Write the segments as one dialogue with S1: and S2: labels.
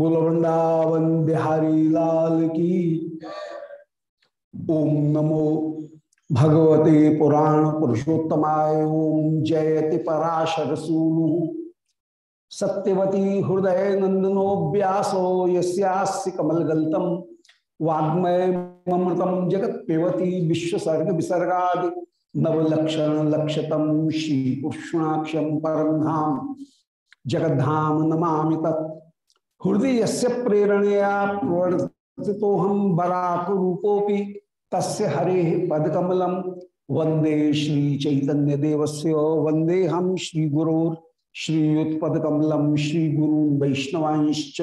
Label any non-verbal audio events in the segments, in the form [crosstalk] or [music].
S1: बोल वृंदावन बिहारी लाल की ओम नमो भगवते पुराण पुरुषोत्तमाय ओम जयति पराशर सूनु सत्यवती हृदय नंदनो व्यासो यस्यास्य कमलगल्तम वाग्मय ममृतम जगत पेवती विश्वसर्ग विसर्गा नवलक्षण लक्षतम श्री परम धाम जगद्धाम नमा तत् हृदय से प्रेरणया प्रवर्तितो हम बराक रूपोपि तस्य हरे पदकमलम वंदे श्री चैतन्य देवस्य वंदे हम श्री गुरोर श्री गुरु वैष्णवांश्च।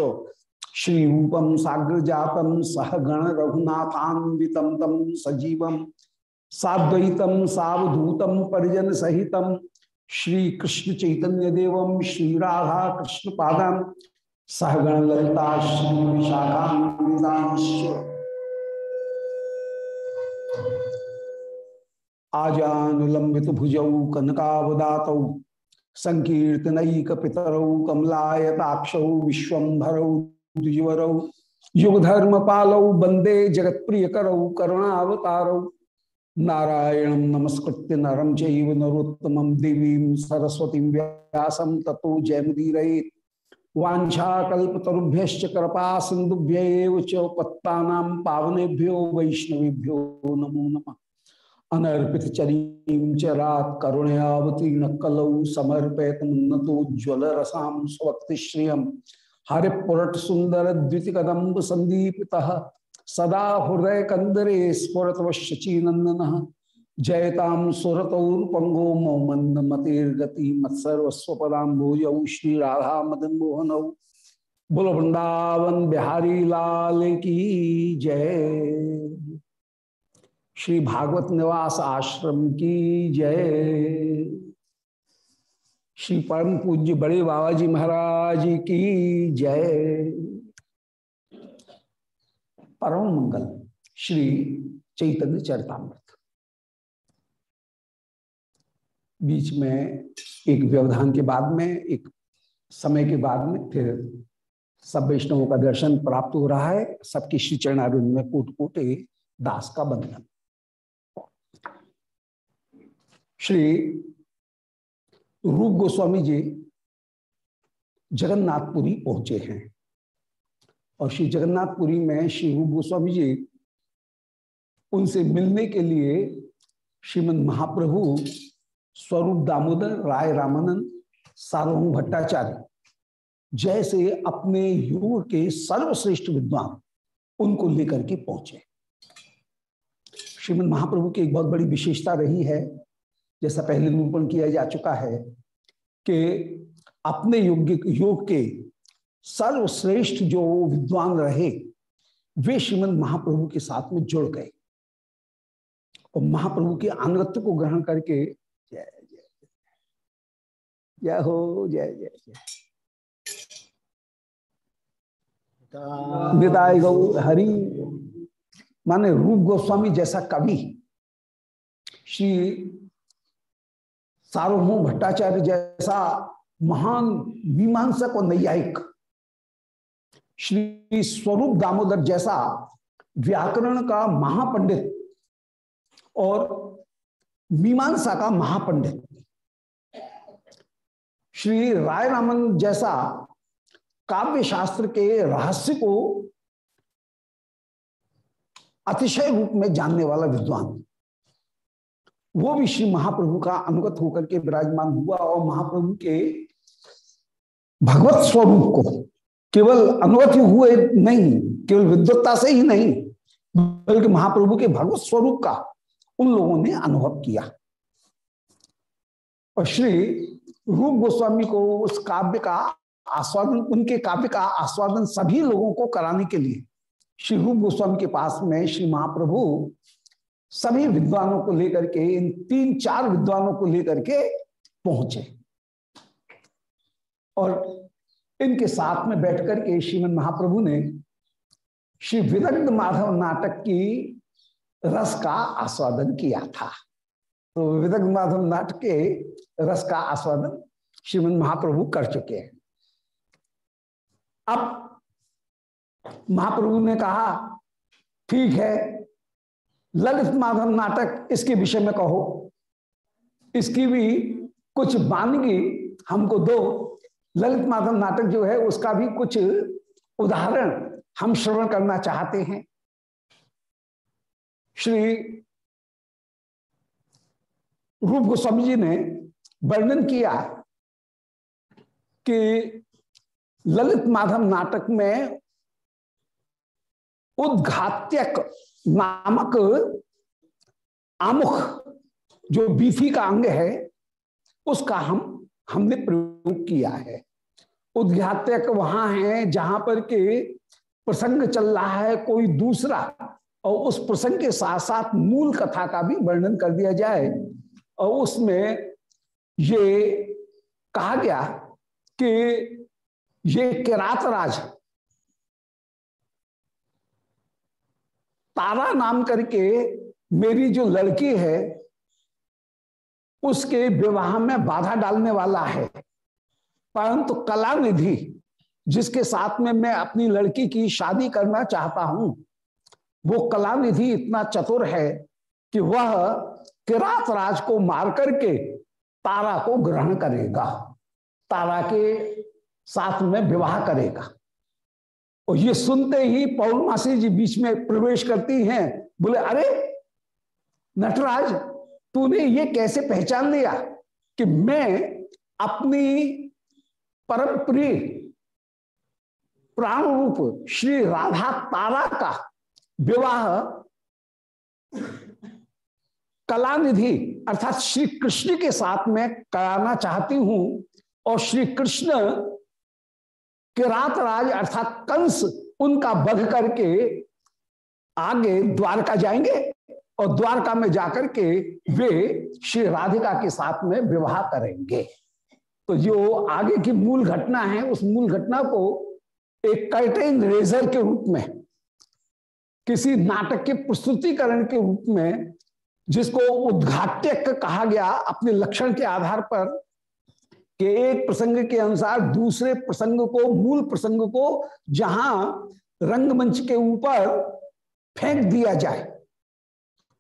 S1: श्री रूपम साग्र जातम सह गण रघुनाथान्वितम तम सजीवम साद्वैतम सावधूतम परिजन सहितम श्री कृष्ण चैतन्य देवम श्री राधा कृष्ण पादम सहगण ललिता श्री विशाखान्वितांश्च आजानुलंबित भुजौ कनकावदातौ संकीर्तनैक पितरौ कमलायताक्षौ विश्वंभरौ द्विजवरौ युगधर्म पालौ वंदे जगत प्रिय करौ करुणावतारौ। नारायण नमस्कृत्य नरम चैव नरोत्तमं देवीं सरस्वतीं व्यासं ततो जयमुदीरयेत् वाछाकुभ्य कृपा सिंधुभ्य पत्ता पावनेभ्यो वैष्णवेभ्यो नमो नम। अनर्पित चरीम चरात कलौ समर्पयत स्वक्तिश्रिय। हरिपुरट सुंदर द्वितिकदम्ब संदीपिता सदा हृदय कंदरे स्फुरत वशचीनंदन जयताम सुरतौरपंगो मौमंद मतिर्गति मत्सर्वस्वपदाम्भोज श्री राधा मदन मोहन बुल वृंदावन बिहारी लाल की जय। श्री भागवत निवास आश्रम की जय। श्री परम पूज्य बड़े बाबा जी महाराज की जय। परम मंगल श्री चैतन्य चरतामृत। बीच में, एक व्यवधान के बाद में, एक समय के बाद में फिर सब वैष्णवों का दर्शन प्राप्त हो रहा है। सबकी श्री चरणारिंद में कोट कोटे दास का बंधन। श्री रूप गोस्वामी जी जगन्नाथपुरी पहुँचे हैं और श्री जगन्नाथपुरी में श्री रूप गोस्वामी जी उनसे मिलने के लिए श्रीमद महाप्रभु स्वरूप दामोदर, राय रामानंद, सार्वभौम भट्टाचार्य। जैसे अपने युग के सर्वश्रेष्ठ विद्वान उनको लेकर के पहुँचे। श्रीमद महाप्रभु की एक बहुत बड़ी विशेषता रही है, जैसा पहले निरूपण किया जा चुका है, कि अपने युग योग के सर्वश्रेष्ठ जो विद्वान रहे, वे श्रीमद महाप्रभु के साथ में जुड़ गए। और महाप्रभु के अनुगत्य को ग्रहण करके जय जय। जय हो, जय जय जय। विदाय गौ, हरि। माने रूप गोस्वामी जैसा कवि श्री सार्वभौम भट्टाचार्य जैसा महान मीमांसक और नैयायिक श्री स्वरूप दामोदर जैसा व्याकरण का महापंडित और मीमांसा का महापंडित। श्री राय रामन जैसा काव्य शास्त्र के रहस्य को अतिशय रूप में जानने वाला विद्वान। वो भी श्री महाप्रभु का अनुगत होकर के विराजमान हुआ और महाप्रभु के भगवत स्वरूप को केवल अनुगत हुए नहीं, केवल विद्वत्ता से ही नहीं, बल्कि महाप्रभु के भगवत स्वरूप का उन लोगों ने अनुभव किया। और श्री रूप गोस्वामी को उस काव्य का आस्वादन, उनके काव्य का आस्वादन सभी लोगों को कराने के लिए श्री रूप गोस्वामी के पास में श्री महाप्रभु सभी विद्वानों को लेकर के, इन तीन चार विद्वानों को लेकर के पहुँचे। और इनके साथ में बैठकर के श्रीमन महाप्रभु ने श्री विदग्ध माधव नाटक की रस का आस्वादन किया था। तो विदग्ध माधव नाटक के रस का आस्वादन श्रीमद महाप्रभु कर चुके हैं। अब महाप्रभु ने कहा, ठीक है, ललित माधव नाटक इसके विषय में कहो। इसकी भी कुछ बानगी हमको दो। ललित माधव नाटक जो है उसका भी कुछ उदाहरण हम श्रवण करना चाहते हैं। श्री रूप गोस्वामी जी ने वर्णन किया कि ललित माधव नाटक में उद्घात्यक नामक आमुख जो बीफी का अंग है, उसका हम, हमने प्रयोग किया है। उद्घात्यक वहाँ है जहाँ पर के प्रसंग चल रहा है, कोई दूसरा और उस प्रसंग के साथ साथ मूल कथा का भी वर्णन कर दिया जाए। और उसमें ये कहा गया कि ये किरात राज तारा नाम करके मेरी जो लड़की है, उसके विवाह में बाधा डालने वाला है। परंतु कला निधि जिसके साथ में मैं अपनी लड़की की शादी करना चाहता हूँ वो कला निधि इतना चतुर है कि वह किरात राज को मार करके तारा को ग्रहण करेगा, तारा के साथ में विवाह करेगा। और ये सुनते ही पौर्णमासी जी बीच में प्रवेश करती हैं, बोले, अरे, नटराज, तूने ये कैसे पहचान लिया कि मैं अपनी परम प्रिय प्राण रूप श्री राधा तारा का विवाह कलानिधि अर्थात श्री कृष्ण के साथ में कराना चाहती हूँ और श्री कृष्ण किरात राज अर्थात कंस उनका बध करके आगे द्वारका जाएँगे और द्वारका में जाकर के वे श्री राधिका के साथ में विवाह करेंगे। तो जो आगे की मूल घटना है, उस मूल घटना को एक कर्टेन रेजर के रूप में किसी नाटक के प्रस्तुतिकरण के रूप में जिसको उद्घाट्य कहा गया अपने लक्षण के आधार पर कि एक प्रसंग के अनुसार दूसरे प्रसंग को, मूल प्रसंग को जहाँ रंगमंच के ऊपर फेंक दिया जाए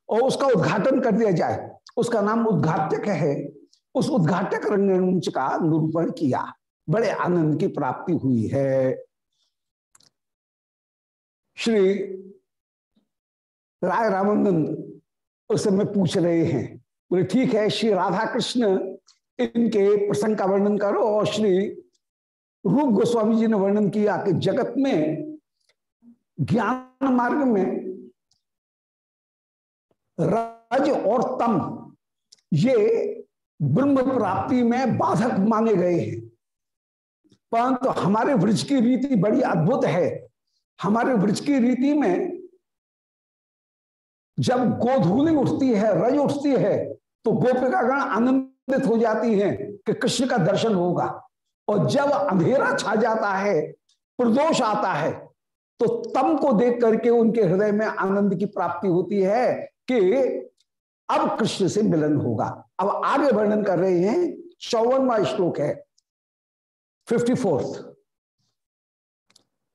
S1: और उसका उद्घाटन कर दिया जाए, उसका नाम उद्घाटक है। उस उद्घाटक रंगमंच का निरूपण किया। बड़े आनंद की प्राप्ति हुई है। श्री राय रामानंद उस समय पूछ रहे हैं। बोले, ठीक है, श्री राधा कृष्ण इनके प्रसंग का वर्णन करो और श्री रूप गोस्वामी जी ने वर्णन किया कि जगत में, ज्ञान मार्ग में रज और तम, ये ब्रह्म प्राप्ति में बाधक माने गए हैं। परंतु तो हमारे वृक्ष की रीति बड़ी अद्भुत है। हमारे वृक्ष की रीति में जब गोधूली उठती है, रज उठती है तो गोपिकागण आनंदित हो जाती हैं कि कृष्ण का दर्शन होगा। और जब अंधेरा छा जाता है, प्रदोष आता है तो तम को देख करके उनके हृदय में आनंद की प्राप्ति होती है कि अब कृष्ण से मिलन होगा। अब आगे वर्णन कर रहे हैं, चौवनवा श्लोक है फिफ्टी फोर्थ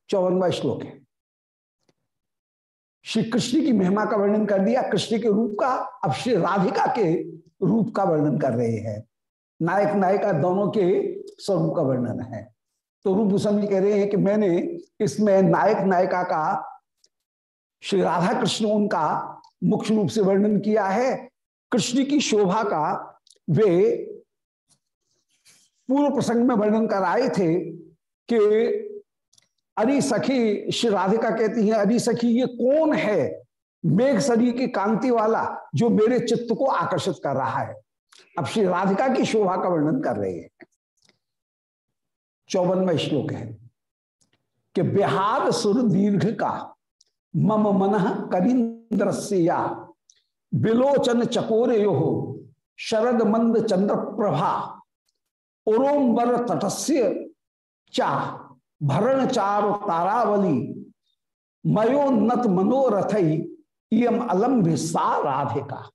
S1: चौवनवा श्लोक है। श्री कृष्ण की महिमा का वर्णन कर दिया। कृष्ण के रूप का, अब श्री राधिका के रूप का वर्णन कर रहे हैं। नायक नायिका दोनों के स्वरूप का वर्णन है। तो रूप गोस्वामी कह रहे हैं कि मैंने इसमें नायक नायिका का, श्री राधा कृष्ण उनका मुख्य रूप से वर्णन किया है। कृष्ण की शोभा का वे पूर्व प्रसंग में वर्णन कर आए थे कि अरे सखी, श्री राधिका कहती है, अरे सखी, ये कौन है मेघ सरी की कांति वाला जो मेरे चित्त को आकर्षित कर रहा है? अब श्री राधिका की शोभा का वर्णन कर रहे हैं। चौवनवा श्लोक है कि बिहार सुर दीर्घ का, मम मन करिंद्र या बिलोचन चकोरे यो शरद मंद चंद्र प्रभा उरोम्बर तटस्य चा। भरण चार तारावली मयोन्नत मनोरथ इम अलम्भ सा राधिका।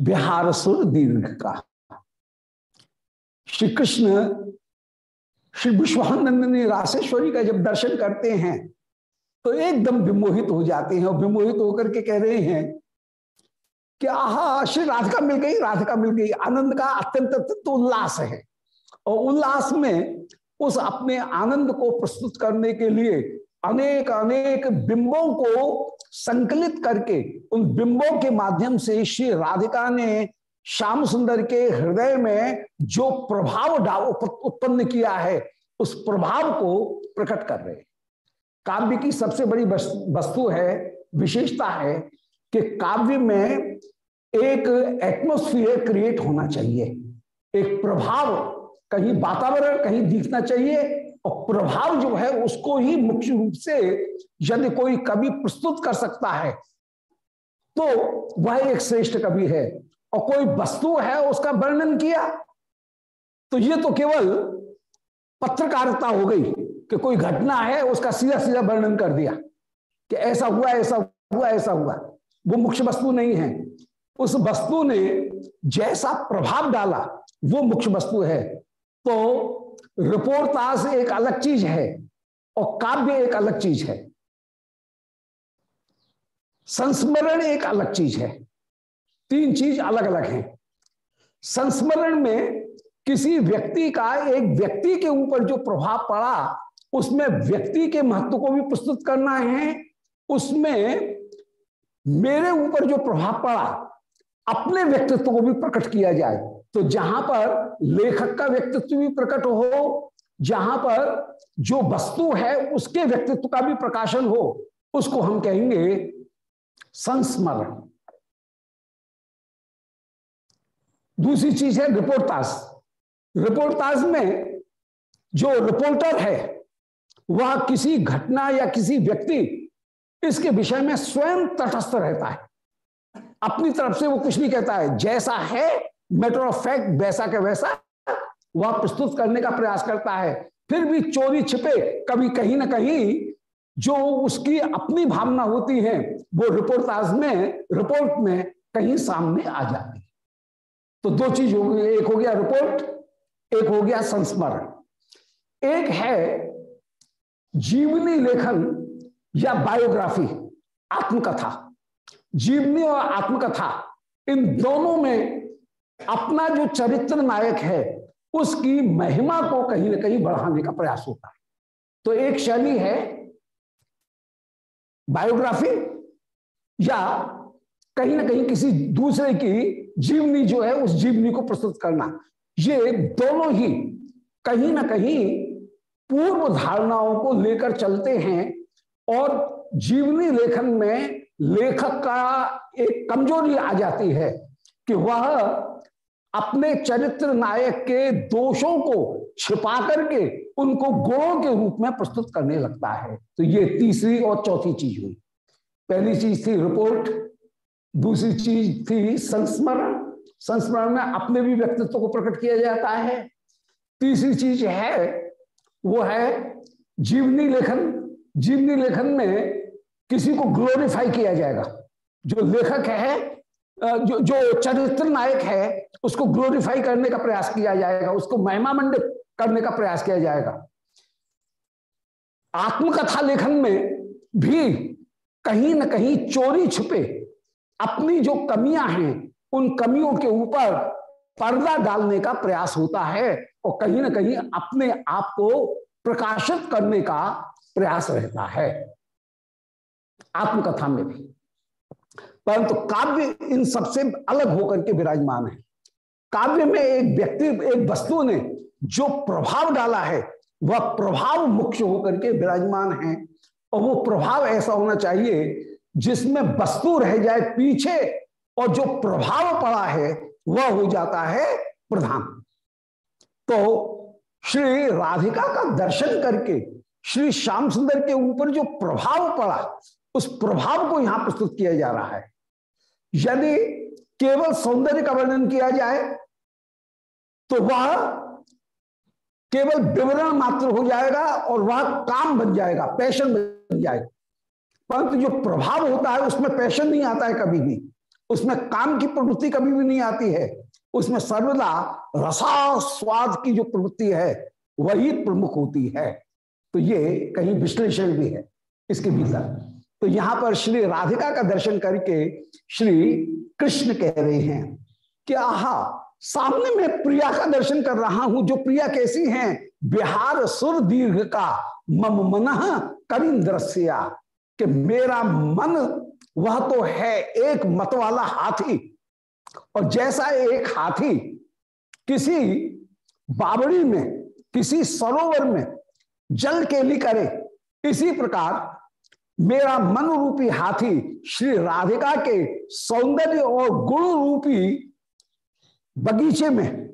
S1: बिहार सुर दीर्घ का। श्री कृष्ण श्री विश्वानंदनी राशेश्वरी का जब दर्शन करते हैं तो एकदम विमोहित हो जाते हैं और विमोहित होकर के कह रहे हैं कि, आहा, श्री राधिका मिल गई, राधिका मिल गई। आनंद का अत्यंत अत्यंत उल्लास है। और उल्लास में उस अपने आनंद को प्रस्तुत करने के लिए अनेक अनेक बिंबों को संकलित करके, उन बिंबों के माध्यम से श्री राधिका ने श्याम सुंदर के हृदय में जो प्रभाव उत्पन्न किया है, उस प्रभाव को प्रकट कर रहे काव्य की सबसे बड़ी वस्तु है, विशेषता है कि काव्य में एक एटमोस्फियर क्रिएट होना चाहिए, एक प्रभाव कहीं वातावरण, कहीं दिखना चाहिए और प्रभाव जो है उसको ही मुख्य रूप से यदि कोई कवि प्रस्तुत कर सकता है तो वह एक श्रेष्ठ कवि है। और कोई वस्तु है उसका वर्णन किया तो ये तो केवल पत्रकारिता हो गई कि कोई घटना है उसका सीधा सीधा वर्णन कर दिया कि ऐसा हुआ ऐसा हुआ ऐसा हुआ। वो मुख्य वस्तु नहीं है। उस वस्तु ने जैसा प्रभाव डाला, वो मुख्य वस्तु है। तो रिपोर्टाज एक अलग चीज़ है और काव्य एक अलग चीज़ है। संस्मरण एक अलग चीज़ है। तीन चीज़ अलग अलग हैं। संस्मरण में किसी व्यक्ति का एक व्यक्ति के ऊपर जो प्रभाव पड़ा, उसमें व्यक्ति के महत्व को भी प्रस्तुत करना है। उसमें मेरे ऊपर जो प्रभाव पड़ा, अपने व्यक्तित्व को भी प्रकट किया जाए। तो जहाँ पर लेखक का व्यक्तित्व भी प्रकट हो, जहाँ पर जो वस्तु है उसके व्यक्तित्व का भी प्रकाशन हो, उसको हम कहेंगे संस्मरण। दूसरी चीज़ है रिपोर्टाज रिपोर्टाज में जो रिपोर्टर है, वह किसी घटना या किसी व्यक्ति इसके विषय में स्वयं तटस्थ रहता है। अपनी तरफ़ से वो कुछ नहीं कहता है, जैसा है मैटर ऑफ़ फैक्ट वैसा के वैसा वह प्रस्तुत करने का प्रयास करता है। फिर भी चोरी छिपे, कभी कहीं ना कहीं जो उसकी अपनी भावना होती है, वो रिपोर्टाज में, रिपोर्ट में कहीं सामने आ जाती है। तो दो चीज़ हो गई, एक हो गया रिपोर्ट, एक हो गया संस्मरण। एक है जीवनी लेखन या बायोग्राफी, आत्मकथा। जीवनी और आत्मकथा, इन दोनों में अपना जो चरित्र नायक है, उसकी महिमा को कहीं ना कहीं बढ़ाने का प्रयास होता है। तो एक शैली है बायोग्राफी, या कहीं ना कहीं किसी दूसरे की जीवनी जो है, उस जीवनी को प्रस्तुत करना। ये दोनों ही कहीं ना कहीं पूर्व धारणाओं को लेकर चलते हैं, और जीवनी लेखन में लेखक का एक कमज़ोरी आ जाती है कि वह अपने चरित्र नायक के दोषों को छिपा करके उनको गुणों के रूप में प्रस्तुत करने लगता है। तो ये तीसरी और चौथी चीज़ हुई। पहली चीज़ थी रिपोर्ट, दूसरी चीज़ थी संस्मरण। संस्मरण में अपने भी व्यक्तित्व को प्रकट किया जाता है। तीसरी चीज़ है, वो है जीवनी लेखन। जीवनी लेखन में किसी को ग्लोरीफाई किया जाएगा। जो लेखक है जो जो चरित्र नायक है, उसको ग्लोरीफाई करने का प्रयास किया जाएगा, उसको महिमा मंडित करने का प्रयास किया जाएगा। आत्मकथा लेखन में भी कहीं ना कहीं चोरी छुपे अपनी जो कमियाँ हैं, उन कमियों के ऊपर पर्दा डालने का प्रयास होता है और कहीं ना कहीं अपने आप को प्रकाशित करने का प्रयास रहता है। आत्मकथा में भी। परंतु काव्य इन सबसे अलग होकर के विराजमान है। काव्य में एक व्यक्ति, एक वस्तु ने जो प्रभाव डाला है, वह प्रभाव मुख्य होकर के विराजमान है। और वो प्रभाव ऐसा होना चाहिए जिसमें वस्तु रह जाए पीछे और जो प्रभाव पड़ा है, वह हो जाता है प्रधान। तो श्री राधिका का दर्शन करके, श्री श्याम सुंदर के ऊपर जो प्रभाव पड़ा, उस प्रभाव को यहाँ प्रस्तुत किया जा रहा है। यदि केवल सौंदर्य का वर्णन किया जाए तो वह केवल विवरण मात्र हो जाएगा और वह काम बन जाएगा, पैशन बन जाएगा। परंतु जो प्रभाव होता है, उसमें पैशन नहीं आता है कभी भी। उसमें काम की प्रवृत्ति कभी भी नहीं आती है। उसमें सर्वदा रसा स्वाद की जो प्रवृत्ति है, वही प्रमुख होती है। तो ये कहीं विश्लेषण भी है। इसके भीतर तो यहाँ पर श्री राधिका का दर्शन करके श्री कृष्ण कह रहे हैं कि आहा, सामने में प्रिया का दर्शन कर रहा हूँ, जो प्रिया कैसी हैं? बिहार सुर दीर्घ का मम मन करिंद्रस्या कि मेरा मन वह तो है एक मत वाला हाथी, और जैसा एक हाथी किसी बावड़ी में, किसी सरोवर में जल केली करे, इसी प्रकार मेरा मन रूपी हाथी श्री राधिका के सौंदर्य और गुण रूपी बगीचे में,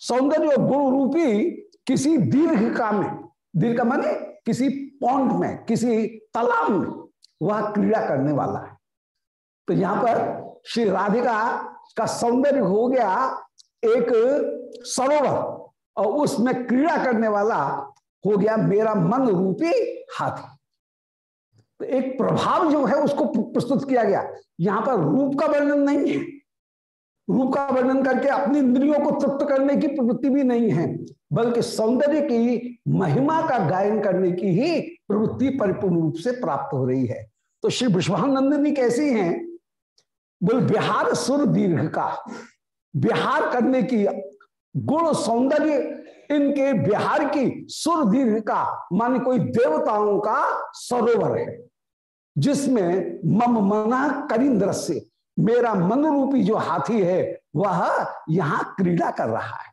S1: सौंदर्य और गुण रूपी किसी दीर्घ का में, दीर्घ माने किसी पौंड में, किसी तालाब में वह क्रीड़ा करने वाला है। तो यहाँ पर श्री राधिका का सौंदर्य हो गया एक सरोवर और उसमें क्रीड़ा करने वाला हो गया मेरा मन रूपी हाथी। एक प्रभाव जो है उसको प्रस्तुत किया गया। यहाँ पर रूप का वर्णन नहीं है। रूप का वर्णन करके अपनी इंद्रियों को तृप्त करने की प्रवृत्ति भी नहीं है, बल्कि सौंदर्य की महिमा का गायन करने की ही प्रवृत्ति परिपूर्ण रूप से प्राप्त हो रही है। तो श्री विश्वानंदिनी कैसी हैं? बोल बिहार सुर दीर्घ का। बिहार करने की गुण सौंदर्य इनके बिहार की सुर दीर्घ का, मान कोई देवताओं का सरोवर है। जिसमें मम मना करिंद्र से मेरा मन रूपी जो हाथी है, वह यहाँ क्रीड़ा कर रहा है।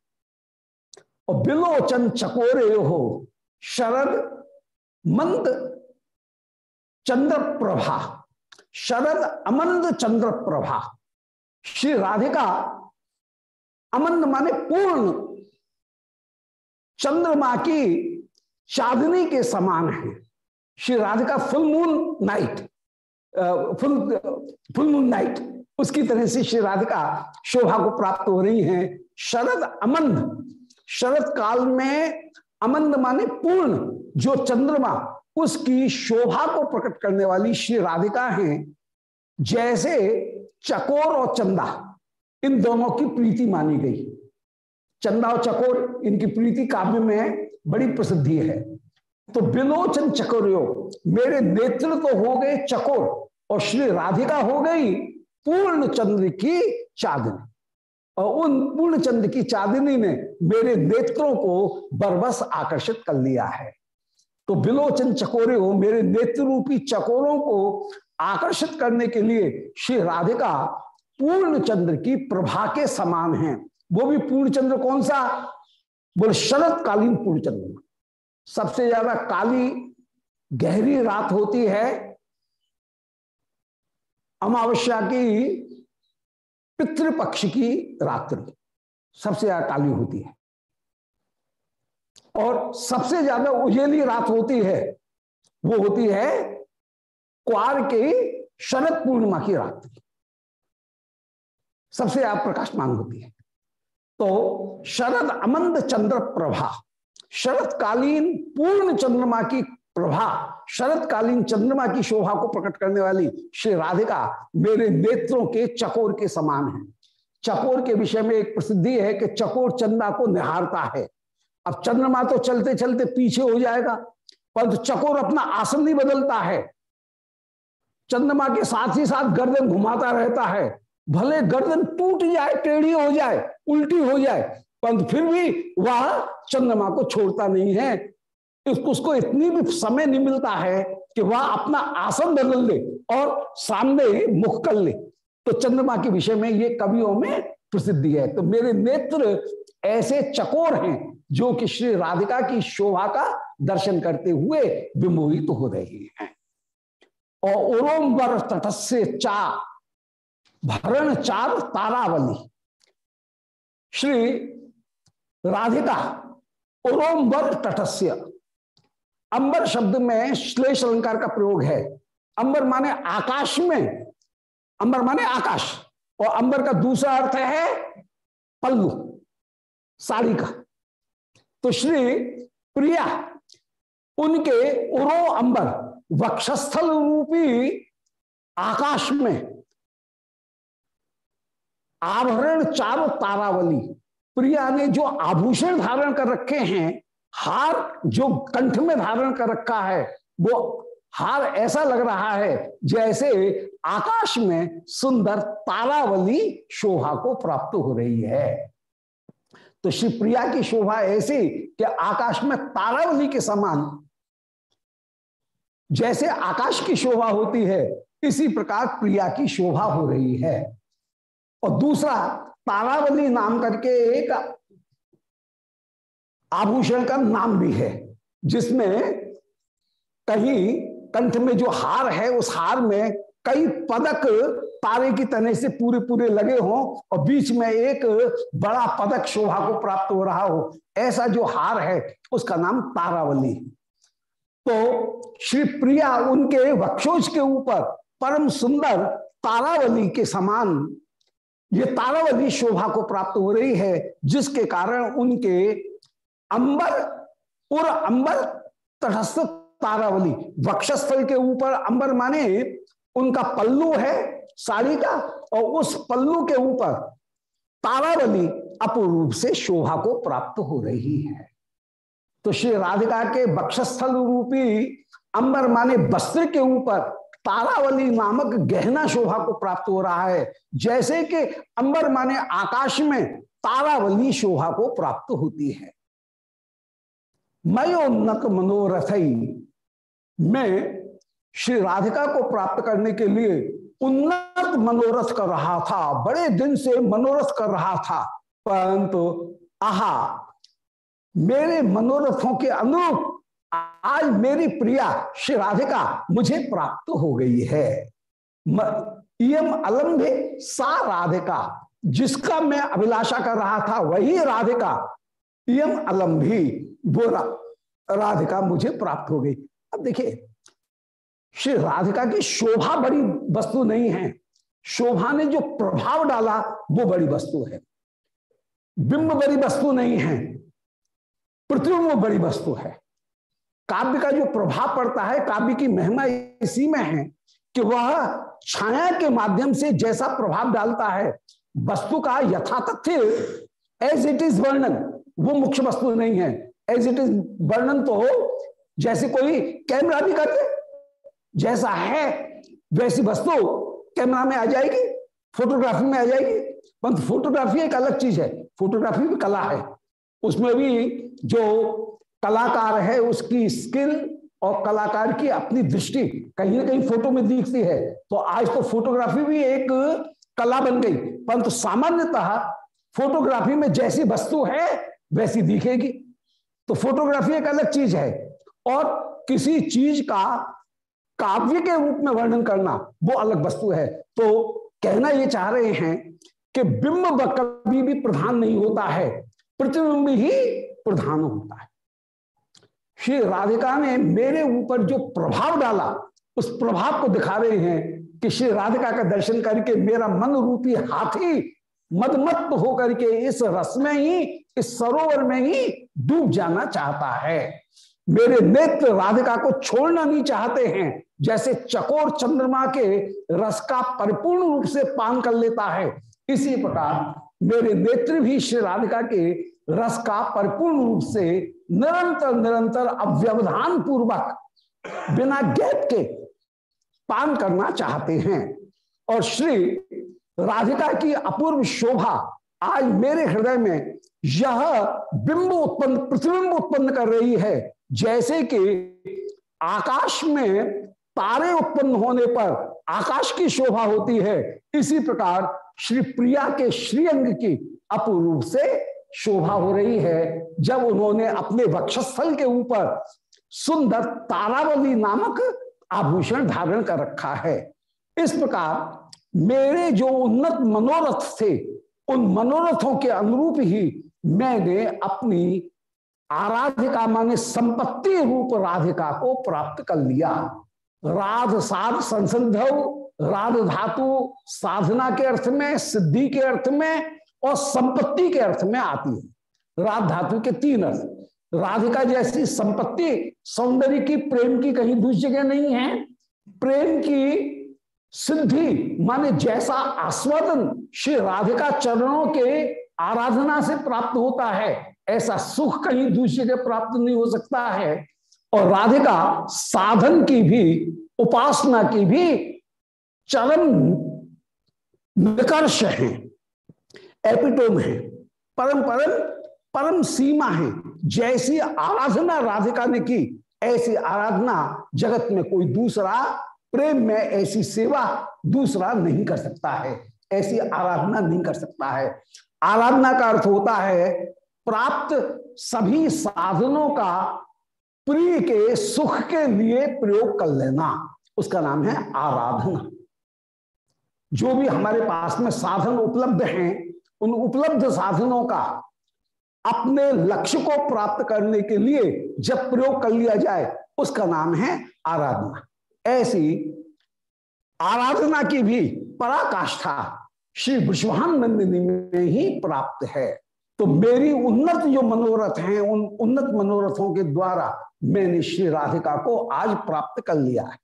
S1: और बिलोचन चकोरे हो, शरद मंद चंद्र प्रभा शरद अमंद चंद्र प्रभा श्री राधिका अमंद माने पूर्ण, चंद्रमा की चांदनी के समान है। Shri Radhika full moon night full full moon night उसकी तरह से श्री राधिका शोभा को प्राप्त हो रही हैं। शरद अमंद शरद काल में अमंद माने पूर्ण, जो चंद्रमा, उसकी शोभा को प्रकट करने वाली श्री राधिका हैं। जैसे चकोर और चंदा, इन दोनों की प्रीति मानी गई। चंदा और चकोर, इनकी प्रीति काव्य में बड़ी प्रसिद्धि है। तो बिलोचन चकोरियो, मेरे नेत्र तो हो गए चकोर और श्री राधिका हो गई पूर्ण चंद्र की चांदनी। और उन पूर्ण चंद्र की चांदनी ने मेरे नेत्रों को बरबस आकर्षित कर लिया है। तो बिलोचन चकोरे हो मेरे नेत्र रूपी चकोरों को आकर्षित करने के लिए श्री राधिका पूर्ण चंद्र की प्रभा के समान है। वो भी पूर्ण चंद्र कौन सा? बोले शरद कालीन पूर्ण चंद्र सबसे ज़्यादा काली गहरी रात होती है अमावस्या की पितृपक्ष की रात्रि सबसे ज़्यादा काली होती है। और सबसे ज़्यादा उजेली रात होती है, वो होती है क्वार के शरद पूर्णिमा की रात्रि। सबसे आप प्रकाशमान होती है। तो शरद अमंद चंद्र प्रभा शरतकालीन पूर्ण चंद्रमा की प्रभा, शरतकालीन चंद्रमा की शोभा को प्रकट करने वाली श्री राधिका मेरे नेत्रों के चकोर के समान है। चकोर के विषय में एक प्रसिद्धि है कि चकोर चंदा को निहारता है। अब चंद्रमा तो चलते चलते पीछे हो जाएगा, परंतु चकोर अपना आसन नहीं बदलता है। चंद्रमा के साथ ही साथ गर्दन घुमाता रहता है। भले गर्दन टूट जाए, टेढ़ी हो जाए, उल्टी हो जाए परंतु फिर भी वह चंद्रमा को छोड़ता नहीं है। उसको इतनी भी समय नहीं मिलता है कि वह अपना आसन बदल ले और सामने मुख कर ले। तो चंद्रमा के विषय में ये कवियों में प्रसिद्धि है। तो मेरे नेत्र ऐसे चकोर हैं जो कि श्री राधिका की शोभा का दर्शन करते हुए विमोहित तो हो रहे हैं। और ओरोमवर तटस्य चा, भरण चार तारावली। श्री राधिका ओरोमवर तटस्य। अंबर शब्द में श्लेष अलंकार का प्रयोग है। अंबर माने आकाश में। अंबर माने आकाश। और अंबर का दूसरा अर्थ है पल्लू, साड़ी का। तो श्री प्रिया, उनके उरो अंबर वक्षस्थल रूपी आकाश में। आभरण चारों तारावली। प्रिया ने जो आभूषण धारण कर रखे हैं, हार जो कंठ में धारण कर रखा है, वो हार ऐसा लग रहा है जैसे आकाश में सुंदर तारावली शोभा को प्राप्त हो रही है। तो श्री प्रिया की शोभा ऐसी कि आकाश में तारावली के समान जैसे आकाश की शोभा होती है, इसी प्रकार प्रिया की शोभा हो रही है। और दूसरा तारावली नाम करके एक आभूषण का नाम भी है, जिसमें कहीं कंठ में जो हार है, उस हार में कई पदक तारे की तने से पूरे पूरे लगे हों और बीच में एक बड़ा पदक शोभा को प्राप्त हो रहा हो। ऐसा जो हार है, उसका नाम तारावली। तो श्री प्रिया उनके वक्षोज के ऊपर परम सुंदर तारावली के समान ये तारावली शोभा को प्राप्त हो रही है, जिसके कारण उनके अंबर और अंबर तटस्थ तारावली, वक्षस्थल के ऊपर अंबर माने उनका पल्लू है, साड़ी का, और उस पल्लू के ऊपर तारावली अपूर्व से शोभा को प्राप्त हो रही है। तो श्री राधिका के वक्षस्थल रूपी अंबर माने वस्त्र के ऊपर तारावली नामक गहना शोभा को प्राप्त हो रहा है। जैसे कि अंबर माने आकाश में तारावली शोभा को प्राप्त होती है। मयोन्नत मनोरथ मैं श्री राधिका को प्राप्त करने के लिए उन्नत मनोरथ कर रहा था, बड़े दिन से मनोरथ कर रहा था। परंतु, आहा, मेरे मनोरथों के अनुरूप आज मेरी प्रिया श्री राधिका मुझे प्राप्त हो गई है। यम अलम्भे सा राधिका, जिसका मैं अभिलाषा कर रहा था, वही राधिका। इम अलम्भी, वो राधिका मुझे प्राप्त हो गई। अब देखिए, श्री राधिका की शोभा बड़ी वस्तु नहीं है। शोभा ने जो प्रभाव डाला, वो बड़ी वस्तु है। बिंब बड़ी वस्तु नहीं है। प्रतिबिंब बड़ी वस्तु है। काव्य का जो प्रभाव पड़ता है, काव्य की महिमा इसी में है कि वह छाया के माध्यम से जैसा प्रभाव डालता है, वस्तु का यथातथ्य एज इट इज़ वर्णन, वो मुख्य वस्तु नहीं है। एज इट इज़ वर्णन तो हो, जैसे कोई कैमरा भी करते, जैसा है, वैसी वस्तु कैमरा में आ जाएगी, फोटोग्राफी में आ जाएगी। परंतु फोटोग्राफी एक अलग चीज़ है, फोटोग्राफी भी कला है। उसमें भी जो कलाकार है उसकी स्किल और कलाकार की अपनी दृष्टि। कहीं ना कहीं फ़ोटो में दिखती है। तो आज तो फोटोग्राफी भी एक कला बन गई। परंतु सामान्यतः फोटोग्राफी में जैसी वस्तु है, वैसी दिखेगी। तो फोटोग्राफी एक अलग चीज़ है। और किसी चीज़ का काव्य के रूप में वर्णन करना वो अलग वस्तु है। तो कहना ये चाह रहे हैं कि बिंब कभी भी प्रधान नहीं होता है। प्रतिबिंब ही प्रधान होता है। श्री राधिका ने मेरे ऊपर जो प्रभाव डाला, उस प्रभाव को दिखा रहे हैं कि श्री राधिका का दर्शन करके मेरा मन रूपी हाथी मदमत्त होकर के इस रस में ही, इस सरोवर में ही डूब जाना चाहता है। मेरे नेत्र राधिका को छोड़ना नहीं चाहते हैं, जैसे चकोर चंद्रमा के रस का परिपूर्ण रूप से पान कर लेता है। इसी प्रकार मेरे नेत्र भी श्री राधिका के रस का परिपूर्ण रूप से निरंतर निरंतर अव्यवधान पूर्वक बिना गैप के पान करना चाहते हैं। और श्री राधिका की अपूर्व शोभा आज मेरे हृदय में यह बिंब उत्पन्न, प्रतिबिंब उत्पन्न कर रही है, जैसे कि आकाश में तारे उत्पन्न होने पर आकाश की शोभा होती है। इसी प्रकार श्री प्रिया के श्रीअंग की अपूर्व से शोभा हो रही है। जब उन्होंने अपने वक्षस्थल के ऊपर सुंदर तारावली नामक आभूषण धारण कर रखा है, इस प्रकार मेरे जो उन्नत मनोरथ थे, उन मनोरथों के अनुरूप ही मैंने अपनी आराधिका माने संपत्ति रूप राधिका को प्राप्त कर लिया। राध साध संसंधव राध धातु साधना के अर्थ में, सिद्धि के अर्थ में और संपत्ति के अर्थ में आती है। राध धातु के तीन अर्थ। राधिका जैसी संपत्ति, सौंदर्य की, प्रेम की कहीं दूसरी जगह नहीं है। प्रेम की सिद्धि, माने जैसा आस्वादन श्री राधिका चरणों के आराधना से प्राप्त होता है, ऐसा सुख कहीं दूसरी जगह प्राप्त नहीं हो सकता है। और राधिका साधन की भी, उपासना की भी चरम निकर्ष है। एपिटोम है। परम परम परम सीमा है। जैसी आराधना राधिका ने की, ऐसी आराधना जगत में कोई दूसरा प्रेम में ऐसी सेवा दूसरा नहीं कर सकता है। ऐसी आराधना नहीं कर सकता है। आराधना का अर्थ होता है, प्राप्त सभी साधनों का प्रिय के सुख के लिए प्रयोग कर लेना। उसका नाम है आराधना। जो भी हमारे पास में साधन उपलब्ध हैं उन उपलब्ध साधनों का अपने लक्ष्य को प्राप्त करने के लिए जब प्रयोग कर लिया जाए, उसका नाम है आराधना। ऐसी आराधना की भी पराकाष्ठा श्री विश्वानंदिनी में ही प्राप्त है। तो मेरी उन्नत जो मनोरथ हैं, उन उन्नत मनोरथों के द्वारा मैंने श्री राधिका को आज प्राप्त कर लिया है।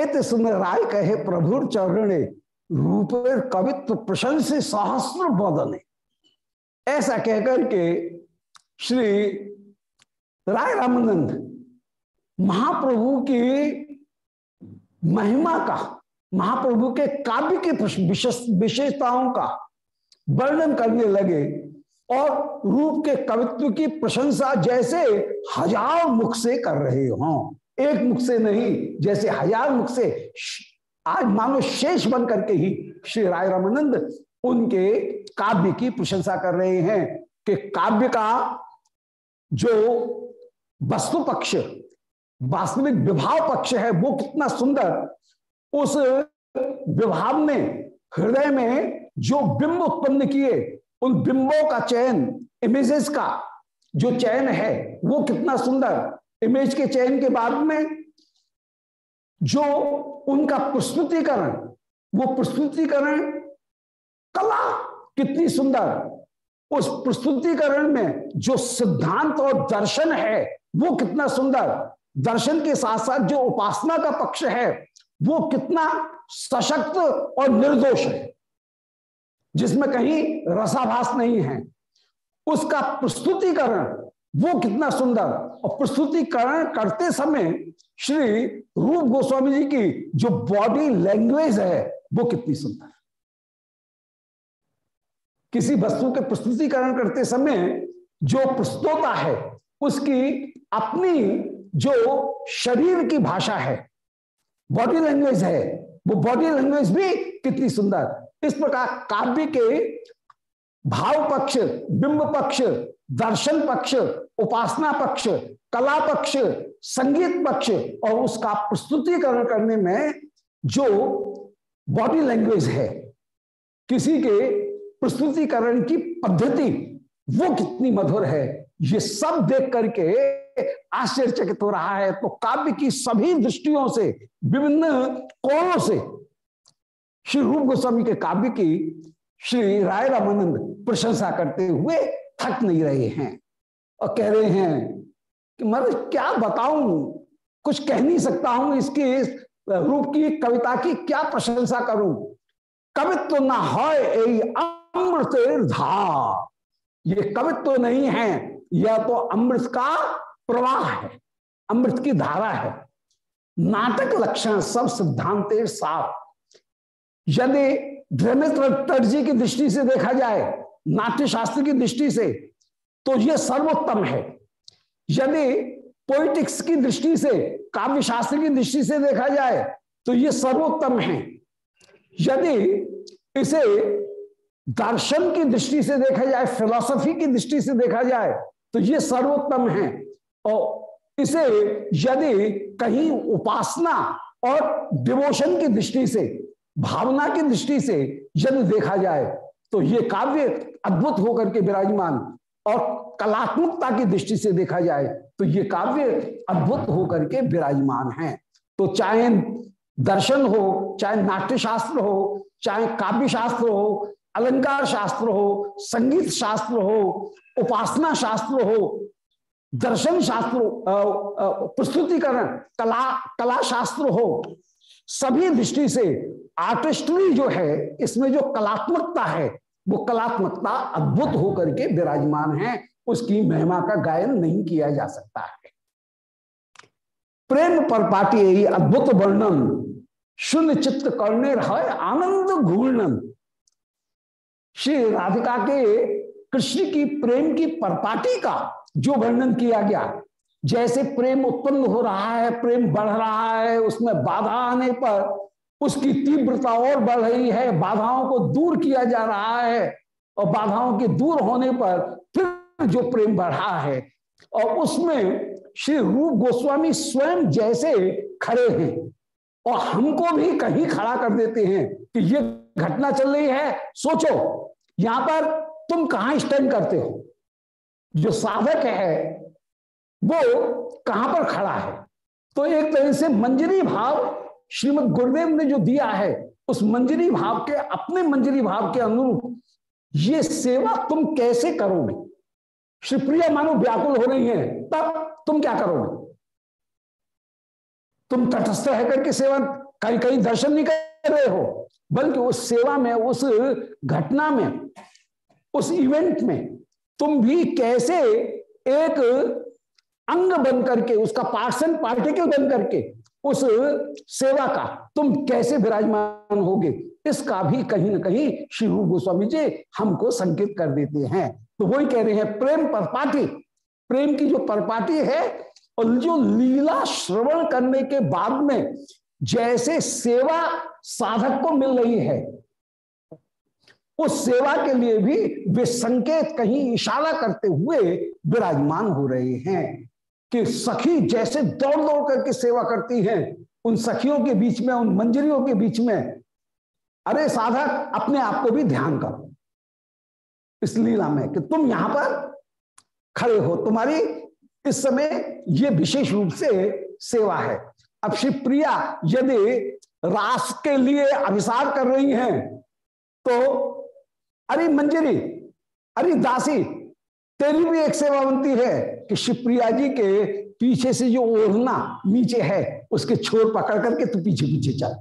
S1: एत सुन राय कहे, प्रभुर चरणे रूपेर कवित्व प्रशंसे सहस्र बदने। ऐसा कहकर के श्री राय रामानंद महाप्रभु की महिमा का, महाप्रभु के काव्य की विशेषताओं का वर्णन करने लगे और रूप के कवित्व की प्रशंसा जैसे हज़ार मुख से कर रहे हों। एक मुख से नहीं, जैसे हज़ार मुख से आज मानो शेष बन करके ही श्री राय रामानंद उनके काव्य की प्रशंसा कर रहे हैं कि काव्य का जो वस्तु पक्ष, वास्तविक विभाव पक्ष है, वो कितना सुंदर। उस विभाव ने हृदय में जो बिंब उत्पन्न किए, उन बिंबों का चयन इमेजेस का जो चयन है, वो कितना सुंदर। इमेज के चयन के बाद में जो उनका प्रस्तुतिकरण, वो प्रस्तुतिकरण कला कितनी सुंदर। उस प्रस्तुतिकरण में जो सिद्धांत और दर्शन है, वो कितना सुंदर। दर्शन के साथ साथ जो उपासना का पक्ष है, वो कितना सशक्त और निर्दोष है। जिसमें कहीं रसाभास नहीं है। उसका प्रस्तुतिकरण वो कितना सुंदर। और प्रस्तुतिकरण करते समय श्री रूप गोस्वामी जी की जो बॉडी लैंग्वेज है, वो कितनी सुंदर। किसी वस्तु के प्रस्तुतिकरण करते समय जो प्रस्तुता है, उसकी अपनी जो शरीर की भाषा है बॉडी लैंग्वेज है, वो बॉडी लैंग्वेज भी कितनी सुंदर। इस प्रकार काव्य के भाव पक्ष, बिंब पक्ष, दर्शन पक्ष उपासना पक्ष, कला पक्ष, संगीत पक्ष और उसका प्रस्तुतिकरण करने में जो बॉडी लैंग्वेज है, किसी के प्रस्तुतिकरण की पद्धति, वो कितनी मधुर है, ये सब देख करके आश्चर्यचकित हो रहा है। तो काव्य की सभी दृष्टियों से, विभिन्न कोणों से, श्री रूप गोस्वामी के काव्य की श्री राय रामानंद प्रशंसा करते हुए थक नहीं रहे हैं। और कह रहे हैं कि मतलब क्या बताऊँ? कुछ कह नहीं सकता हूँ इसके रूप की, कविता की क्या प्रशंसा करूँ? कवित्व ना हो अमृत धार ये कवित्व नहीं है, यह तो अमृत का प्रवाह है, अमृत की धारा है। नाटक लक्षण सब सिद्धांत साफ़। यदि ड्रेमेटर्जी की दृष्टि से देखा जाए नाट्य शास्त्र की दृष्टि से तो यह सर्वोत्तम है। यदि पोइटिक्स की दृष्टि से काव्य शास्त्र की दृष्टि से देखा जाए तो यह सर्वोत्तम है। यदि इसे दर्शन की दृष्टि से देखा जाए फिलॉसफी की दृष्टि से देखा जाए तो ये सर्वोत्तम है। और इसे यदि कहीं उपासना और डिवोशन की दृष्टि से, भावना की दृष्टि से यदि देखा जाए तो ये काव्य अद्भुत होकर के विराजमान और कलात्मकता की दृष्टि से देखा जाए तो ये काव्य अद्भुत होकर के विराजमान है। तो चाहे दर्शन हो, चाहे नाट्य शास्त्र हो, चाहे काव्य शास्त्र हो, अलंकार शास्त्र हो, संगीत शास्त्र हो, उपासना शास्त्र हो, दर्शन शास्त्र प्रस्तुतिकरण, कला कला शास्त्र हो, सभी दृष्टि से आर्टिस्ट्री जो है, इसमें जो कलात्मकता है, वो कलात्मकता अद्भुत होकर के विराजमान है। उसकी महिमा का गायन नहीं किया जा सकता है। प्रेम पर पाटी अद्भुत वर्णन शून्य चित्त करने रहे आनंद घूर्णन। श्री राधिका के कृष्ण की प्रेम की परपाटी का जो वर्णन किया गया, जैसे प्रेम उत्पन्न हो रहा है, प्रेम बढ़ रहा है, उसमें बाधा आने पर उसकी तीव्रता और बढ़ रही है, बाधाओं को दूर किया जा रहा है और बाधाओं के दूर होने पर जो प्रेम बढ़ा है और उसमें श्री रूप गोस्वामी स्वयं जैसे खड़े हैं और हमको भी कहीं खड़ा कर देते हैं कि ये घटना चल रही है। सोचो, यहाँ पर तुम कहाँ स्टैंड करते हो? जो साधक है, वो कहाँ पर खड़ा है? तो एक तरह से मंजरी भाव श्रीमद गुरुदेव ने जो दिया है, उस मंजरी भाव के, अपने मंजरी भाव के अनुरूप ये सेवा तुम कैसे करोगे? श्रीप्रिया मानो व्याकुल हो रही है, तब तुम क्या करोगे? तुम तटस्थ रह करके सेवा, कहीं कहीं दर्शन नहीं कर रहे हो, बल्कि उस सेवा में, उस घटना में, उस इवेंट में तुम भी कैसे एक अंग बन करके, उसका पार्सन पार्टिकल बन करके, उस सेवा का तुम कैसे विराजमान होगे? इसका भी कहीं ना कहीं श्री रूप गोस्वामी जी हमको संकेत कर देते हैं। तो वही कह रहे हैं, प्रेम परपाटी प्रेम की जो परपाटी है और जो लीला श्रवण करने के बाद में जैसे सेवा साधक को मिल रही है, उस सेवा के लिए भी वे संकेत कहीं इशारा करते हुए विराजमान हो रहे हैं कि सखी जैसे दौड़ दौड़ करके सेवा करती हैं, उन सखियों के बीच में, उन मंजरियों के बीच में। अरे साधक, अपने आप को भी ध्यान करो। इस लीला में कि तुम यहाँ पर खड़े हो। तुम्हारी इस समय ये विशेष रूप से सेवा है। अब श्री प्रिया यदि रास के लिए अभिसार कर रही हैं तो अरे मंजरी, अरे दासी, तेरी भी एक सेवा बनती है कि शिवप्रिया जी के पीछे से जो ओढ़ना नीचे है, उसके छोर पकड़ करके तू पीछे पीछे चल।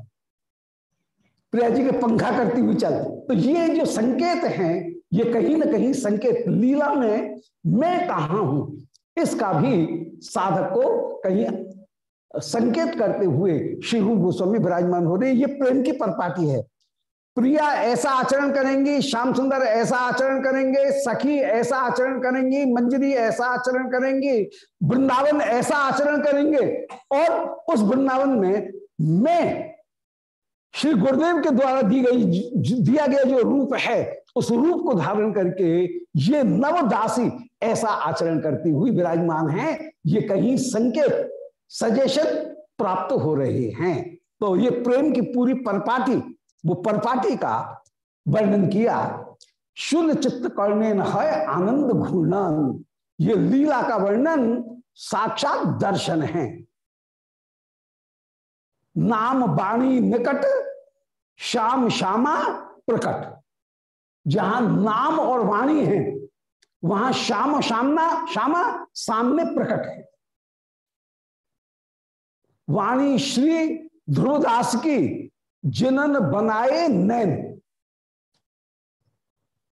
S1: प्रिया जी के पंखा करती हुई चल। तो ये जो संकेत हैं ये कहीं ना कहीं संकेत लीला में मैं कहा हूँ? इसका भी साधक को कहीं संकेत करते हुए श्री गोस्वामी विराजमान हो रहे ये प्रेम की परपाटी है। प्रिया ऐसा आचरण करेंगी, श्याम सुंदर ऐसा आचरण करेंगे, सखी ऐसा आचरण करेंगी, मंजरी ऐसा आचरण करेंगी, वृंदावन ऐसा आचरण करेंगे। और उस वृंदावन में मैं श्री गुरुदेव के द्वारा दी गई दिया गया जो रूप है उस रूप को धारण करके ये नवदासी ऐसा आचरण करती हुई विराजमान है, ये कहीं संकेत सजेशन प्राप्त हो रहे हैं। तो ये प्रेम की पूरी परपाटी वो परपाटी का वर्णन किया। शून्य चित्त करने है आनंद घूर्णन। ये लीला का वर्णन साक्षात दर्शन है। नाम बाणी निकट श्याम श्यामा प्रकट। जहाँ नाम और वाणी है, वहाँ श्याम सामना, श्यामा सामने प्रकट है। वाणी श्री ध्रुवदास की जिनन बनाए नैन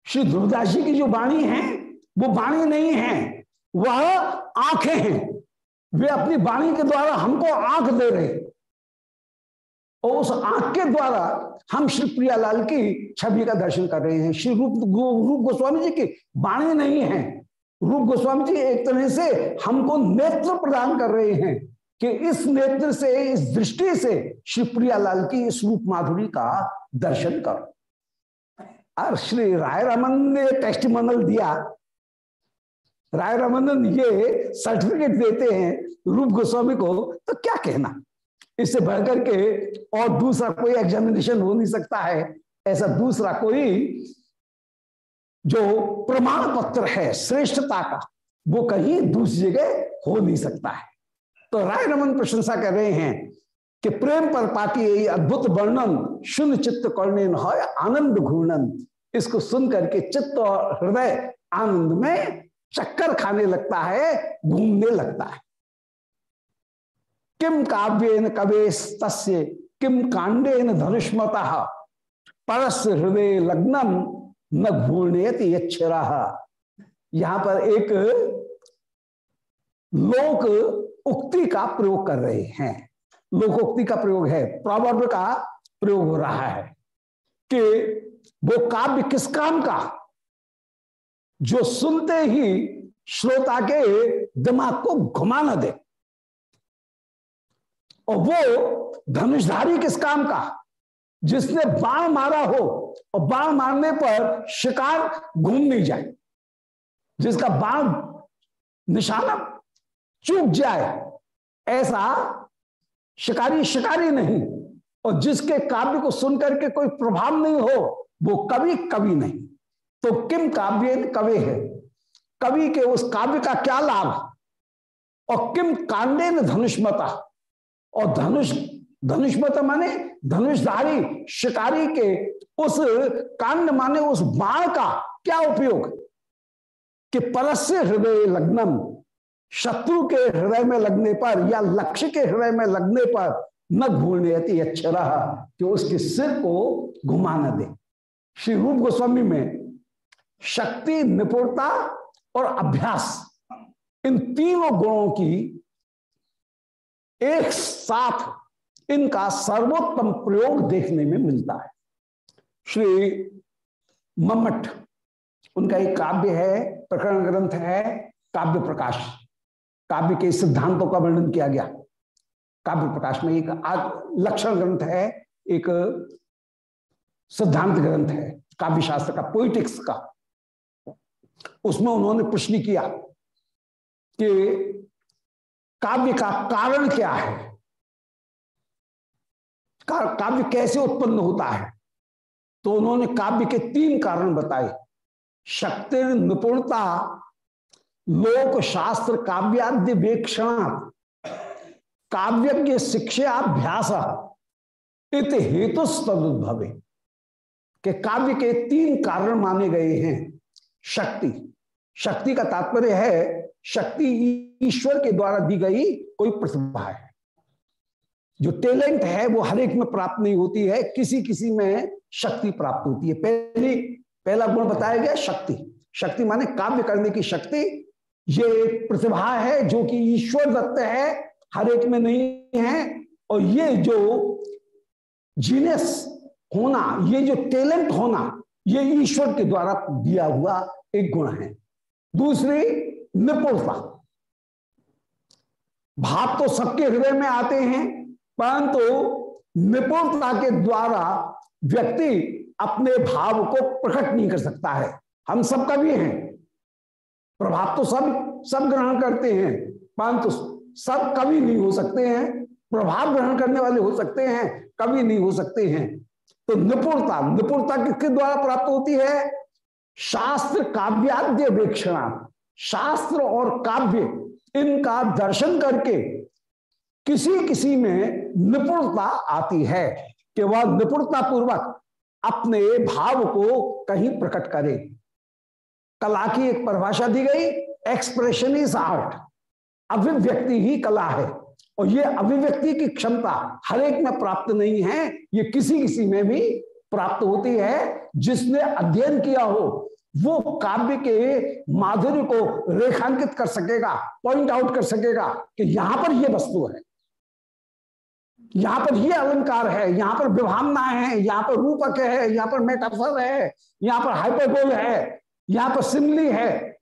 S1: श्री ध्रुवदास जी की जो वाणी है, वो वाणी नहीं है, वह आँखें हैं। वे अपनी वाणी के द्वारा हमको आँख दे रहे और उस आँख के द्वारा हम श्री प्रियालाल की छवि का दर्शन कर रहे हैं। श्री रूप रूप गोस्वामी जी की वाणी नहीं है। रूप गोस्वामी जी एक तरह से हमको नेत्र प्रदान कर रहे हैं कि इस नेत्र से, इस दृष्टि से श्री प्रियालाल की इस रूप माधुरी का दर्शन करो। और श्री राय रमन ने टेस्ट टेस्टिमोनल दिया। राय रमन ये सर्टिफिकेट देते हैं रूप गोस्वामी को तो क्या कहना? इससे बढ़कर के और दूसरा कोई एग्जामिनेशन हो नहीं सकता है। ऐसा दूसरा कोई जो प्रमाण पत्र है, श्रेष्ठता का, वो कहीं दूसरी जगह हो नहीं सकता है। तो राय रमन प्रशंसा कर रहे हैं कि प्रेम पर पाती यही अद्भुत वर्णन, शून्य चित्त कर्णेन है, आनंद घूर्णन। इसको सुन करके चित्त और हृदय आनंद में चक्कर खाने लगता है, घूमने लगता है। किम काव्यन कवे तस्य किम कांडेन धनुष्मत परस हृदय लग्नम न घूर्णयत यक्षरा यहाँ पर एक लोक उक्ति का प्रयोग कर रहे हैं। लोकोक्ति का प्रयोग है प्रवर्ब का प्रयोग हो रहा है कि वो काव्य किस काम का? जो सुनते ही श्रोता के दिमाग को घुमा न दे। और वो धनुषधारी किस काम का? जिसने बाण मारा हो, और बाण मारने पर शिकार घूम नहीं जाए, जिसका बाण निशाना चूक जाए, ऐसा शिकारी शिकारी नहीं। और जिसके काव्य को सुनकर के कोई प्रभाव नहीं हो, वो कवि कवि नहीं। तो किम काव्य कवि है? कवि के उस काव्य का क्या लाभ? और किम कांडे न धनुष्मता? और धनुष धनुष्मत माने धनुषधारी शिकारी के उस कांड माने उस बाण का क्या उपयोग? कि परस्य हृदय लग्नम, शत्रु के हृदय में लगने पर या लक्ष्य के हृदय में लगने पर न भूलने अच्छा रहा कि उसके सिर को घुमा न दे। श्री रूप गोस्वामी में शक्ति, निपुणता और अभ्यास, इन तीनों गुणों की एक साथ इनका सर्वोत्तम प्रयोग देखने में मिलता है। श्री मम्मठ उनका एक काव्य है, प्रकरण ग्रंथ है, काव्य प्रकाश। काव्य के सिद्धांतों का वर्णन किया गया। काव्य प्रकाश में एक लक्षण ग्रंथ है, एक सिद्धांत ग्रंथ है काव्य शास्त्र का पोइटिक्स का। उसमें उन्होंने प्रश्न किया कि काव्य का कारण क्या है? का, काव्य कैसे उत्पन्न होता है? तो उन्होंने काव्य के तीन कारण बताए। शक्ति निपुणता लोक शास्त्र काव्याद्य वेक्षण काव्य शिक्षाभ्यास इत हेतु तदुद्भवे के काव्य के तीन कारण माने गए हैं। शक्ति। शक्ति का तात्पर्य है शक्ति ईश्वर के द्वारा दी गई कोई प्रतिभा है। जो टैलेंट है, वो हर एक में प्राप्त नहीं होती है किसी किसी में शक्ति प्राप्त होती है। पहली, पहला गुण बताया गया, शक्ति। शक्ति माने काव्य करने की शक्ति। ये प्रतिभा है जो कि ईश्वर दत्त है, हर एक में नहीं है। और ये जो जीनेस होना, ये जो टैलेंट होना, ये ईश्वर के द्वारा दिया हुआ एक गुण है। दूसरी, निपुणता। भाव तो सबके हृदय में आते हैं, परंतु निपुणता के द्वारा व्यक्ति अपने भाव को प्रकट नहीं कर सकता है। हम सब कवि हैं। प्रभाव तो सब सब ग्रहण करते हैं, परंतु सब कवि नहीं हो सकते हैं। प्रभाव ग्रहण करने वाले हो सकते हैं कवि नहीं हो सकते हैं। तो निपुणता निपुणता किसके द्वारा प्राप्त होती है? शास्त्र काव्याद्य वेक्षणा शास्त्र और काव्य, इनका दर्शन करके किसी किसी में निपुणता आती है कि वह निपुणता पूर्वक अपने भाव को कहीं प्रकट करे। कला की एक परिभाषा दी गई एक्सप्रेशन इज़ आर्ट अभिव्यक्ति ही कला है, और ये अभिव्यक्ति की क्षमता हर एक में प्राप्त नहीं है, ये किसी किसी में भी प्राप्त होती है, जिसने अध्ययन किया हो वो काव्य के माधुर्य को रेखांकित कर सकेगा पॉइंट आउट कर सकेगा कि यहाँ पर ये वस्तु है। यहाँ पर ये अलंकार है, यहाँ पर विभावना है, यहाँ पर रूपक है, यहाँ पर मेटाफर है, यहाँ पर हाइपरबोल है, यहाँ पर सिमली है।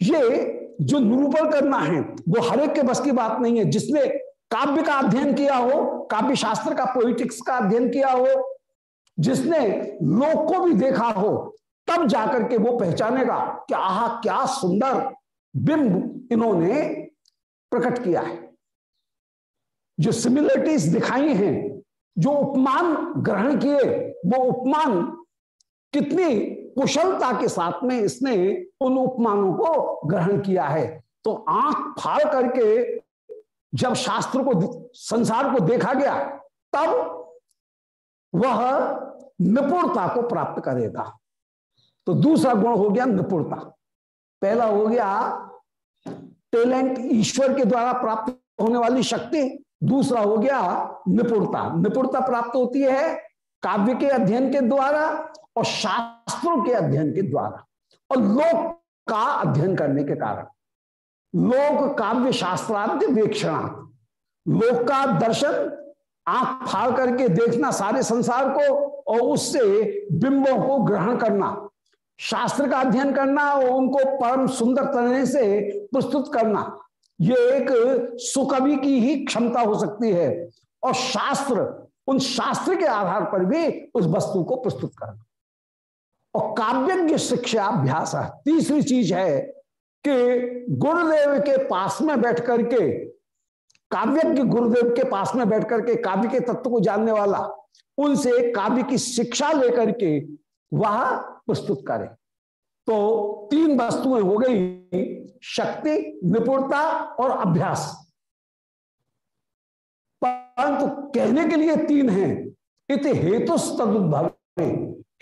S1: ये जो निरूपण करना है, वो हर एक के बस की बात नहीं है। जिसने काव्य का अध्ययन किया हो, काव्य शास्त्र का पोइटिक्स का अध्ययन किया हो, जिसने लोक को भी देखा हो तब जाकर के वो पहचानेगा कि आह, क्या सुंदर बिंब इन्होंने प्रकट किया है। जो सिमिलरिटीज दिखाई हैं, जो उपमान ग्रहण किए, वो उपमान कितनी कुशलता के साथ में इसने उन उपमानों को ग्रहण किया है। तो आँख फाड़ करके जब शास्त्र को, संसार को देखा गया, तब वह निपुणता को प्राप्त करेगा। तो दूसरा गुण हो गया निपुणता। पहला हो गया टैलेंट ईश्वर के द्वारा प्राप्त होने वाली शक्ति। दूसरा हो गया निपुणता। निपुणता प्राप्त होती है काव्य के अध्ययन के द्वारा और शास्त्रों के अध्ययन के द्वारा। और लोक का अध्ययन करने के कारण। लोक काव्य शास्त्रार्थ वेक्षणा लोक का दर्शन, आँख फाड़ करके देखना सारे संसार को और उससे बिंबों को ग्रहण करना। शास्त्र का अध्ययन करना और उनको परम सुंदर तरह से प्रस्तुत करना, ये एक सुकवि की ही क्षमता हो सकती है। और शास्त्र, उन शास्त्र के आधार पर भी उस वस्तु को प्रस्तुत करना। और काव्यज्ञ शिक्षा अभ्यास तीसरी चीज़ है कि गुरुदेव के पास में बैठ करके, काव्यज्ञ गुरुदेव के पास में बैठ करके काव्य के तत्व को जानने वाला, उनसे काव्य की शिक्षा लेकर के वह प्रस्तुत करें। तो तीन वस्तुएँ हो गई, शक्ति, निपुणता और अभ्यास। परंतु कहने के लिए तीन हैं। इत हेतु तदुद्भव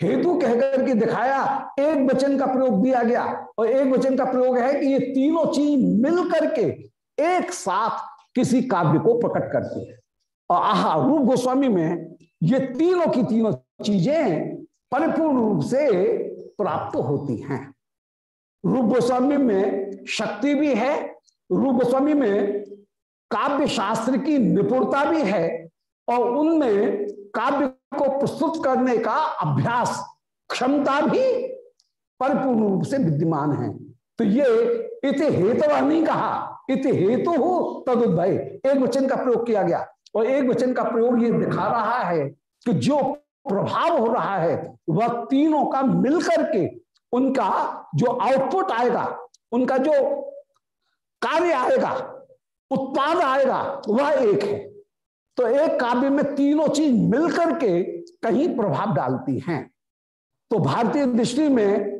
S1: हेतु कहकर के दिखाया, एक वचन का प्रयोग दिया गया। और एक वचन का प्रयोग है कि ये तीनों चीज़ मिल करके एक साथ किसी काव्य को प्रकट करती है। और आहा, रूप गोस्वामी में ये तीनों की तीनों चीज़ें परिपूर्ण रूप से प्राप्त होती हैं। रूप गोस्वामी में शक्ति भी है, रूप गोस्वामी में काव्य शास्त्र की निपुणता भी है और उनमें काव्य को प्रस्तुत करने का अभ्यास क्षमता भी परिपूर्ण रूप से विद्यमान है। तो ये इत हेतु नहीं कहा, इत हेतु हो तदुदय एक वचन का प्रयोग किया गया और एक वचन का प्रयोग ये दिखा रहा है कि जो प्रभाव हो रहा है। वह तीनों का मिलकर के उनका जो आउटपुट आएगा, उनका जो कार्य आएगा, उत्पाद आएगा, वह एक है। तो एक काव्य में तीनों चीज़ मिलकर के कहीं प्रभाव डालती हैं। तो भारतीय दृष्टि में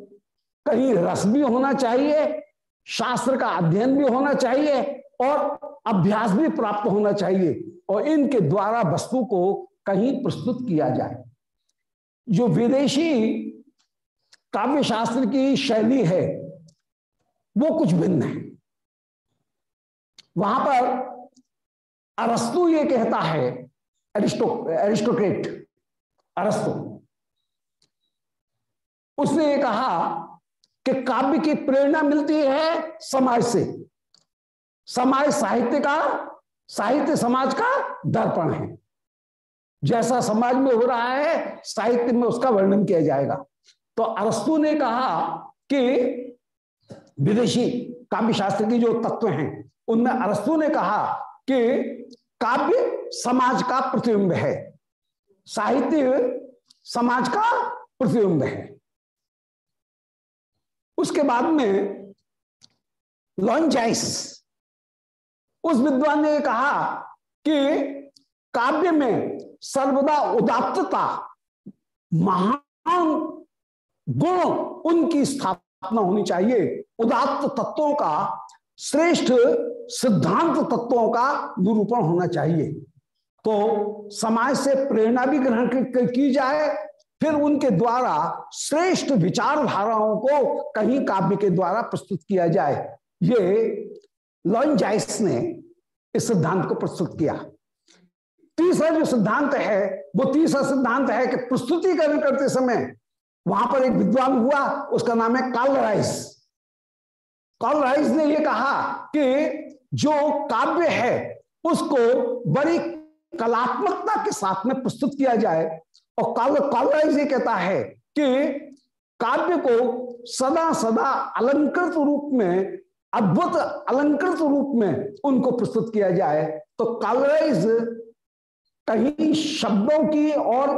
S1: कहीं रस भी होना चाहिए, शास्त्र का अध्ययन भी होना चाहिए और अभ्यास भी प्राप्त होना चाहिए और इनके द्वारा वस्तु को कहीं प्रस्तुत किया जाए। जो विदेशी काव्य शास्त्र की शैली है, वो कुछ भिन्न है। वहाँ पर अरस्तु ये कहता है एरिस्टो एरिस्टोक्रेट अरस्तु। उसने ये कहा कि काव्य की प्रेरणा मिलती है समाज से। समाज साहित्य का, साहित्य समाज का दर्पण है। जैसा समाज में हो रहा है, साहित्य में उसका वर्णन किया जाएगा। तो अरस्तु ने कहा कि विदेशी काव्य शास्त्र की जो तत्व हैं, उनमें अरस्तु ने कहा कि काव्य समाज का प्रतिबिंब है, साहित्य समाज का प्रतिबिंब है। उसके बाद में लॉन्चाइस उस विद्वान ने कहा कि काव्य में सर्वदा उदात्तता, महान गुण उनकी स्थापना होनी चाहिए। उदात्त तत्वों का, श्रेष्ठ सिद्धांत तत्वों का निरूपण होना चाहिए। तो समाज से प्रेरणा भी ग्रहण की जाए, फिर उनके द्वारा श्रेष्ठ विचारधाराओं को कहीं काव्य के द्वारा प्रस्तुत किया जाए। ये लॉन जाइस ने इस सिद्धांत को प्रस्तुत किया। तीसरा जो सिद्धांत है, वो तीसरा सिद्धांत है कि प्रस्तुतिकरण करते समय वहाँ पर एक विद्वान हुआ, उसका नाम है काल राइस। काल राइस ने यह कहा कि जो काव्य है, उसको बड़ी कलात्मकता के साथ में प्रस्तुत किया जाए। और काल काल राइस ये कहता है कि काव्य को सदा सदा अलंकृत रूप में, अद्भुत अलंकृत रूप में उनको प्रस्तुत किया जाए। तो कालराइज कहीं शब्दों की और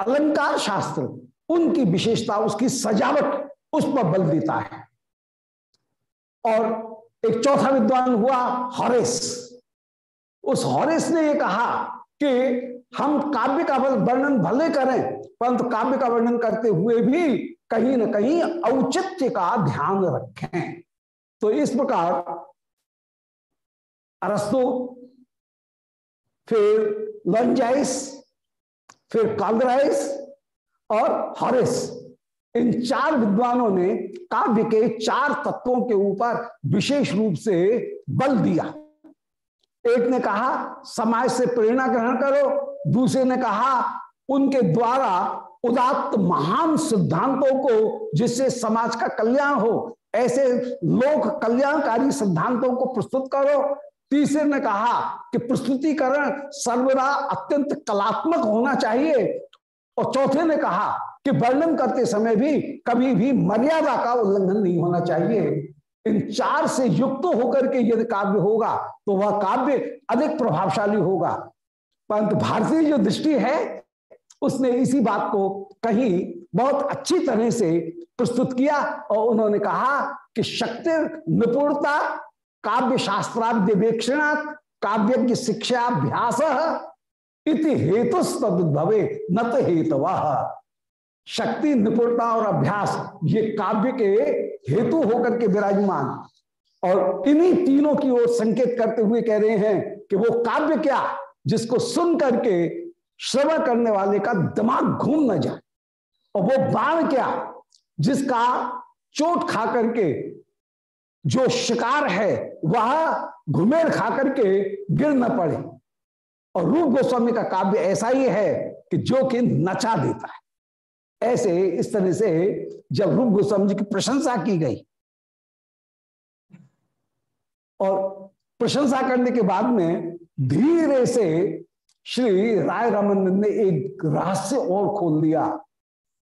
S1: अलंकार शास्त्र, उनकी विशेषता, उसकी सजावट उस पर बल देता है। और एक चौथा विद्वान हुआ हॉरेस। उस हॉरेस ने यह कहा कि हम काव्य का वर्णन भले करें, परंतु काव्य का वर्णन करते हुए भी कहीं ना कहीं औचित्य का ध्यान रखें। तो इस प्रकार अरस्तु फिर लंजाइस फिर कालराइस और हॉरिस। इन चार विद्वानों ने काव्य के चार तत्वों के ऊपर विशेष रूप से बल दिया। एक ने कहा, समाज से प्रेरणा ग्रहण करो। दूसरे ने कहा, उनके द्वारा उदात्त महान सिद्धांतों को, जिससे समाज का कल्याण हो, ऐसे लोक कल्याणकारी सिद्धांतों को प्रस्तुत करो। तीसरे ने कहा कि प्रस्तुतिकरण सर्वदा अत्यंत कलात्मक होना चाहिए। और चौथे ने कहा कि वर्णन करते समय भी कभी भी मर्यादा का उल्लंघन नहीं होना चाहिए। इन चार से युक्त होकर के यदि काव्य होगा तो वह काव्य अधिक प्रभावशाली होगा। परंतु भारतीय जो दृष्टि है, उसने इसी बात को कहीं बहुत अच्छी तरह से प्रस्तुत किया और उन्होंने कहा कि शक्ति, निपुणता काव्य शास्त्राद्यवेक्षणा काव्य की शिक्षा अभ्यास इति हेतु भवे नत हेतु शक्ति, निपुणता और अभ्यास, ये काव्य के हेतु होकर के विराजमान। और इन्हीं तीनों की ओर संकेत करते हुए कह रहे हैं कि वो काव्य क्या, जिसको सुन करके श्रवण करने वाले का दिमाग घूम न जाए। और वो बाण क्या, जिसका चोट खा करके जो शिकार है, वह घुमेर खा करके गिर न पड़े। और रूप गोस्वामी का काव्य ऐसा ही है कि जो कि नचा देता है। ऐसे इस तरह से जब रूप गोस्वामी जी की प्रशंसा की गई, और प्रशंसा करने के बाद में धीरे से श्री राय रामानंद ने एक रहस्य और खोल दिया।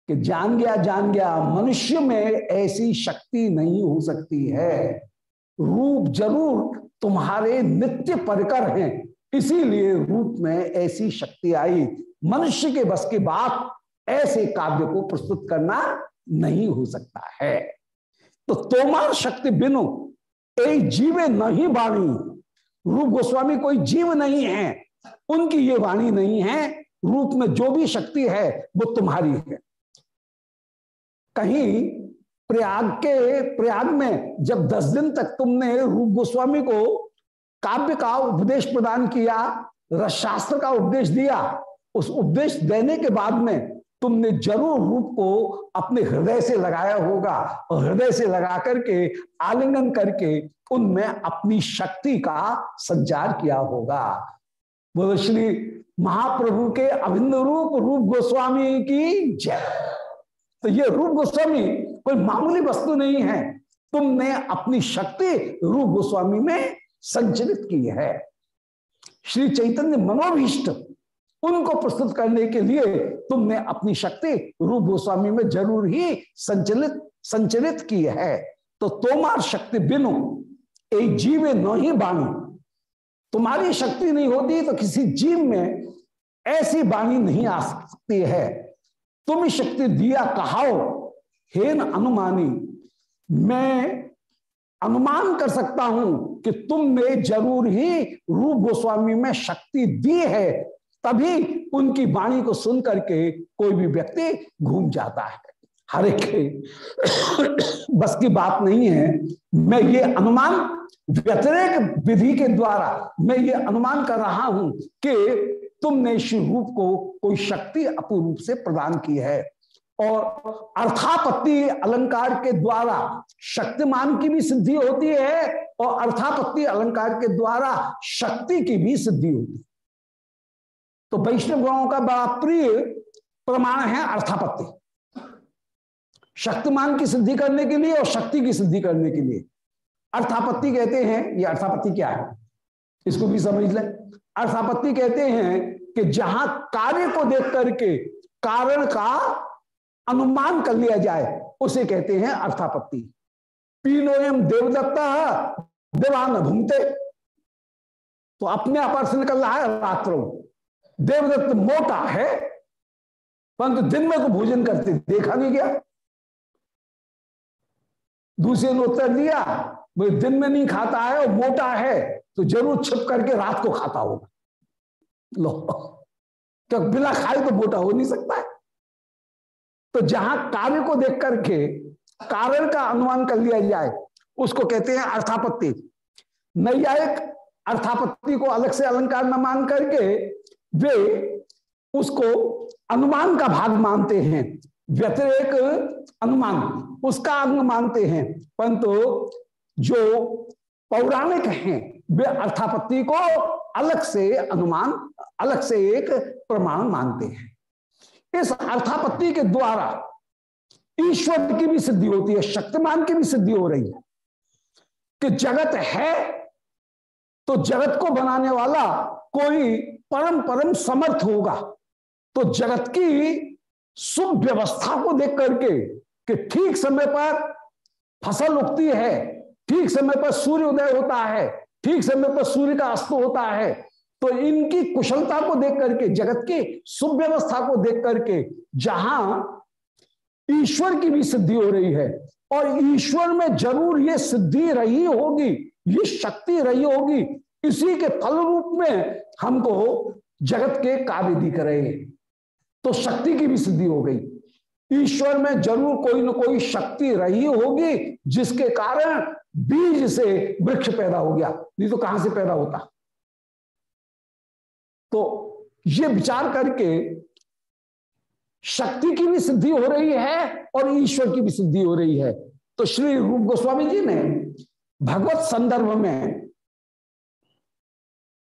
S1: कि जान गया जान गया, मनुष्य में ऐसी शक्ति नहीं हो सकती है। रूप ज़रूर तुम्हारे नित्य परिकर हैं, इसीलिए रूप में ऐसी शक्ति आई। मनुष्य के बस की बात ऐसे काव्य को प्रस्तुत करना नहीं हो सकता है। तो तोमार शक्ति बिनु, ए जीवे नहीं वाणी रूप गोस्वामी कोई जीव नहीं है, उनकी ये वाणी नहीं है, रूप में जो भी शक्ति है, वो तुम्हारी है। कहीं प्रयाग के, प्रयाग में जब दस दिन तक तुमने रूप गोस्वामी को काव्य का उपदेश प्रदान किया, रसशास्त्र का उपदेश दिया, उस उपदेश देने के बाद में तुमने ज़रूर रूप को अपने हृदय से लगाया होगा और हृदय से लगा करके, आलिंगन करके उनमें अपनी शक्ति का संचार किया होगा। बोलो, श्री महाप्रभु के अभिन्न रूप रूप गोस्वामी की जय। तो ये रूप गोस्वामी, कोई मामूली वस्तु नहीं है। तुमने अपनी शक्ति रूप गोस्वामी में संचलित की है। श्री चैतन्य मनोभीष्ट, उनको प्रस्तुत करने के लिए तुमने अपनी शक्ति रूप गोस्वामी में ज़रूर ही संचलित संचलित की है। तो तोमार शक्ति बिनु एक जीव न ही बाणी। तुम्हारी शक्ति नहीं होती तो किसी जीव में ऐसी बाणी नहीं आ सकती है। तुम शक्ति दिया कहाओ। हेन अनुमानी, मैं अनुमान कर सकता हूँ कि तुमने ज़रूर ही रूप गोस्वामी में शक्ति दी है, तभी उनकी वाणी को सुन करके कोई भी व्यक्ति घूम जाता है। हर एक [coughs] बस की बात नहीं है, मैं ये अनुमान, व्यतिरेक विधि के द्वारा मैं ये अनुमान कर रहा हूँ कि तुमने शिव रूप को कोई शक्ति अपूर्व से प्रदान की है। और अर्थापत्ति अलंकार के द्वारा शक्तिमान की भी सिद्धि होती है और अर्थापत्ति अलंकार के द्वारा शक्ति की भी सिद्धि होती है। तो वैष्णव गुणों का बड़ा प्रिय प्रमाण है अर्थापत्ति। शक्तिमान की सिद्धि करने के लिए और शक्ति की सिद्धि करने के लिए। अर्थापत्ति कहते हैं, ये अर्थापत्ति क्या है? इसको भी समझ लें। अर्थापत्ति कहते हैं कि जहाँ कार्य को देख करके कारण का अनुमान कर लिया जाए, उसे कहते हैं अर्थापत्ति। पीनोयम देवदत्ता देवान घूमते तो अपने आप अर्थ निकल रहा है रात्रों। देवदत्त मोटा है, परंतु दिन में तो भोजन करते देखा नहीं गया। दूसरे ने उत्तर दिया वो दिन में नहीं खाता है और मोटा है। तो ज़रूर छिप करके रात को खाता होगा। लो। क्या बिना खाए तो मोटा हो नहीं सकता है। तो जहाँ कार्य को देख करके कारण का अनुमान कर लिया जाए, उसको कहते हैं अर्थापत्ति। नैयायिक अर्थापत्ति को अलग से अलंकार न मान करके वे उसको अनुमान का भाग मानते हैं। व्यतिरेक अनुमान, उसका अंग मानते हैं। परंतु जो पौराणिक हैं वे अर्थापत्ति को अलग से अनुमान, अलग से एक प्रमाण मानते हैं। इस अर्थापत्ति के द्वारा ईश्वर की भी सिद्धि होती है, शक्तिमान की भी सिद्धि हो रही है कि जगत है तो जगत को बनाने वाला कोई परम परम समर्थ होगा। तो जगत की सुव्यवस्था को देख करके कि ठीक समय पर फ़सल उगती है, ठीक समय पर सूर्य उदय होता है ठीक समय पर सूर्य का अस्त होता है तो इनकी कुशलता को देख करके, जगत की सुव्यवस्था को देख करके, जहाँ ईश्वर की भी सिद्धि हो रही है, और ईश्वर में ज़रूर ये सिद्धि रही होगी, ये शक्ति रही होगी, इसी के फल रूप में हमको जगत के कार्य दिख रहे हैं। तो शक्ति की भी सिद्धि हो गई। ईश्वर में ज़रूर कोई ना कोई शक्ति रही होगी, जिसके कारण बीज से वृक्ष पैदा हो गया। नहीं तो कहाँ से पैदा होता? तो ये विचार करके शक्ति की भी सिद्धि हो रही है और ईश्वर की भी सिद्धि हो रही है। तो श्री रूप गोस्वामी जी ने भगवत संदर्भ में,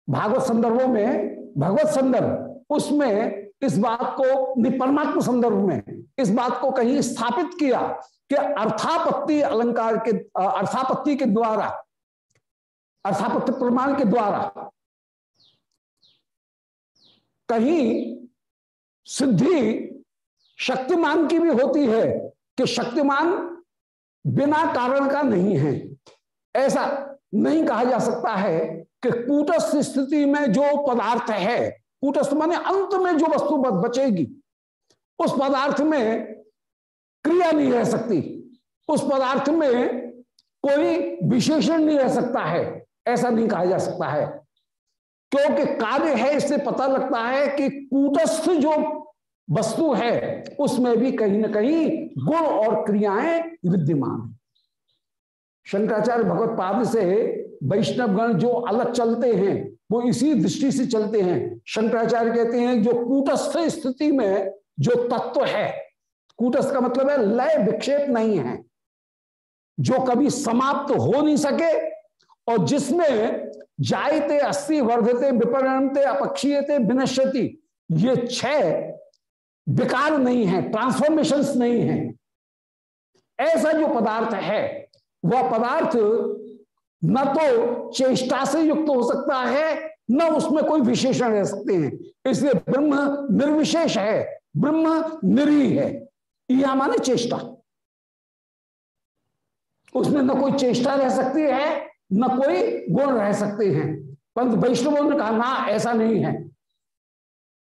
S1: भागवत संदर्भों में, भगवत संदर्भ, उसमें इस बात को परमात्मा संदर्भ में इस बात को कहीं स्थापित किया कि अर्थापत्ति अलंकार के अर्थापत्ति के द्वारा, अर्थापत्ति प्रमाण के द्वारा कहीं सिद्धि शक्तिमान की भी होती है कि शक्तिमान बिना कारण का नहीं है। ऐसा नहीं कहा जा सकता है कि कूटस्थ स्थिति में जो पदार्थ है, कूटस्थ माने अंत में जो वस्तु बचेगी, उस पदार्थ में क्रिया नहीं रह सकती। उस पदार्थ में कोई विशेषण नहीं रह सकता है, ऐसा नहीं कहा जा सकता है। क्योंकि कार्य है, इससे पता लगता है कि कूटस्थ जो वस्तु है, उसमें भी कहीं ना कहीं गुण और क्रियाएँ विद्यमान है। शंकराचार्य भगवत पाद से वैष्णवगण जो अलग चलते हैं, वो इसी दृष्टि से चलते हैं। शंकराचार्य कहते हैं, जो कूटस्थ स्थिति में जो तत्व है कूटस्थ का मतलब है लय विक्षेप नहीं है। जो कभी समाप्त हो नहीं सके और जिसमें जायते अस्थि वर्धते विपरणते अपक्षीयते, विनश्यति, ये छह विकार नहीं है ट्रांसफॉर्मेशंस नहीं है। ऐसा जो पदार्थ है, वह पदार्थ न तो चेष्टा से युक्त हो सकता है, न उसमें कोई विशेषण रह सकते हैं। इसलिए ब्रह्म निर्विशेष है, ब्रह्म निरी है। यह माने चेष्टा। उसमें न कोई चेष्टा रह सकती है, न कोई गुण रह सकते हैं। परंतु वैष्णवों ने कहा, ना, ऐसा नहीं है।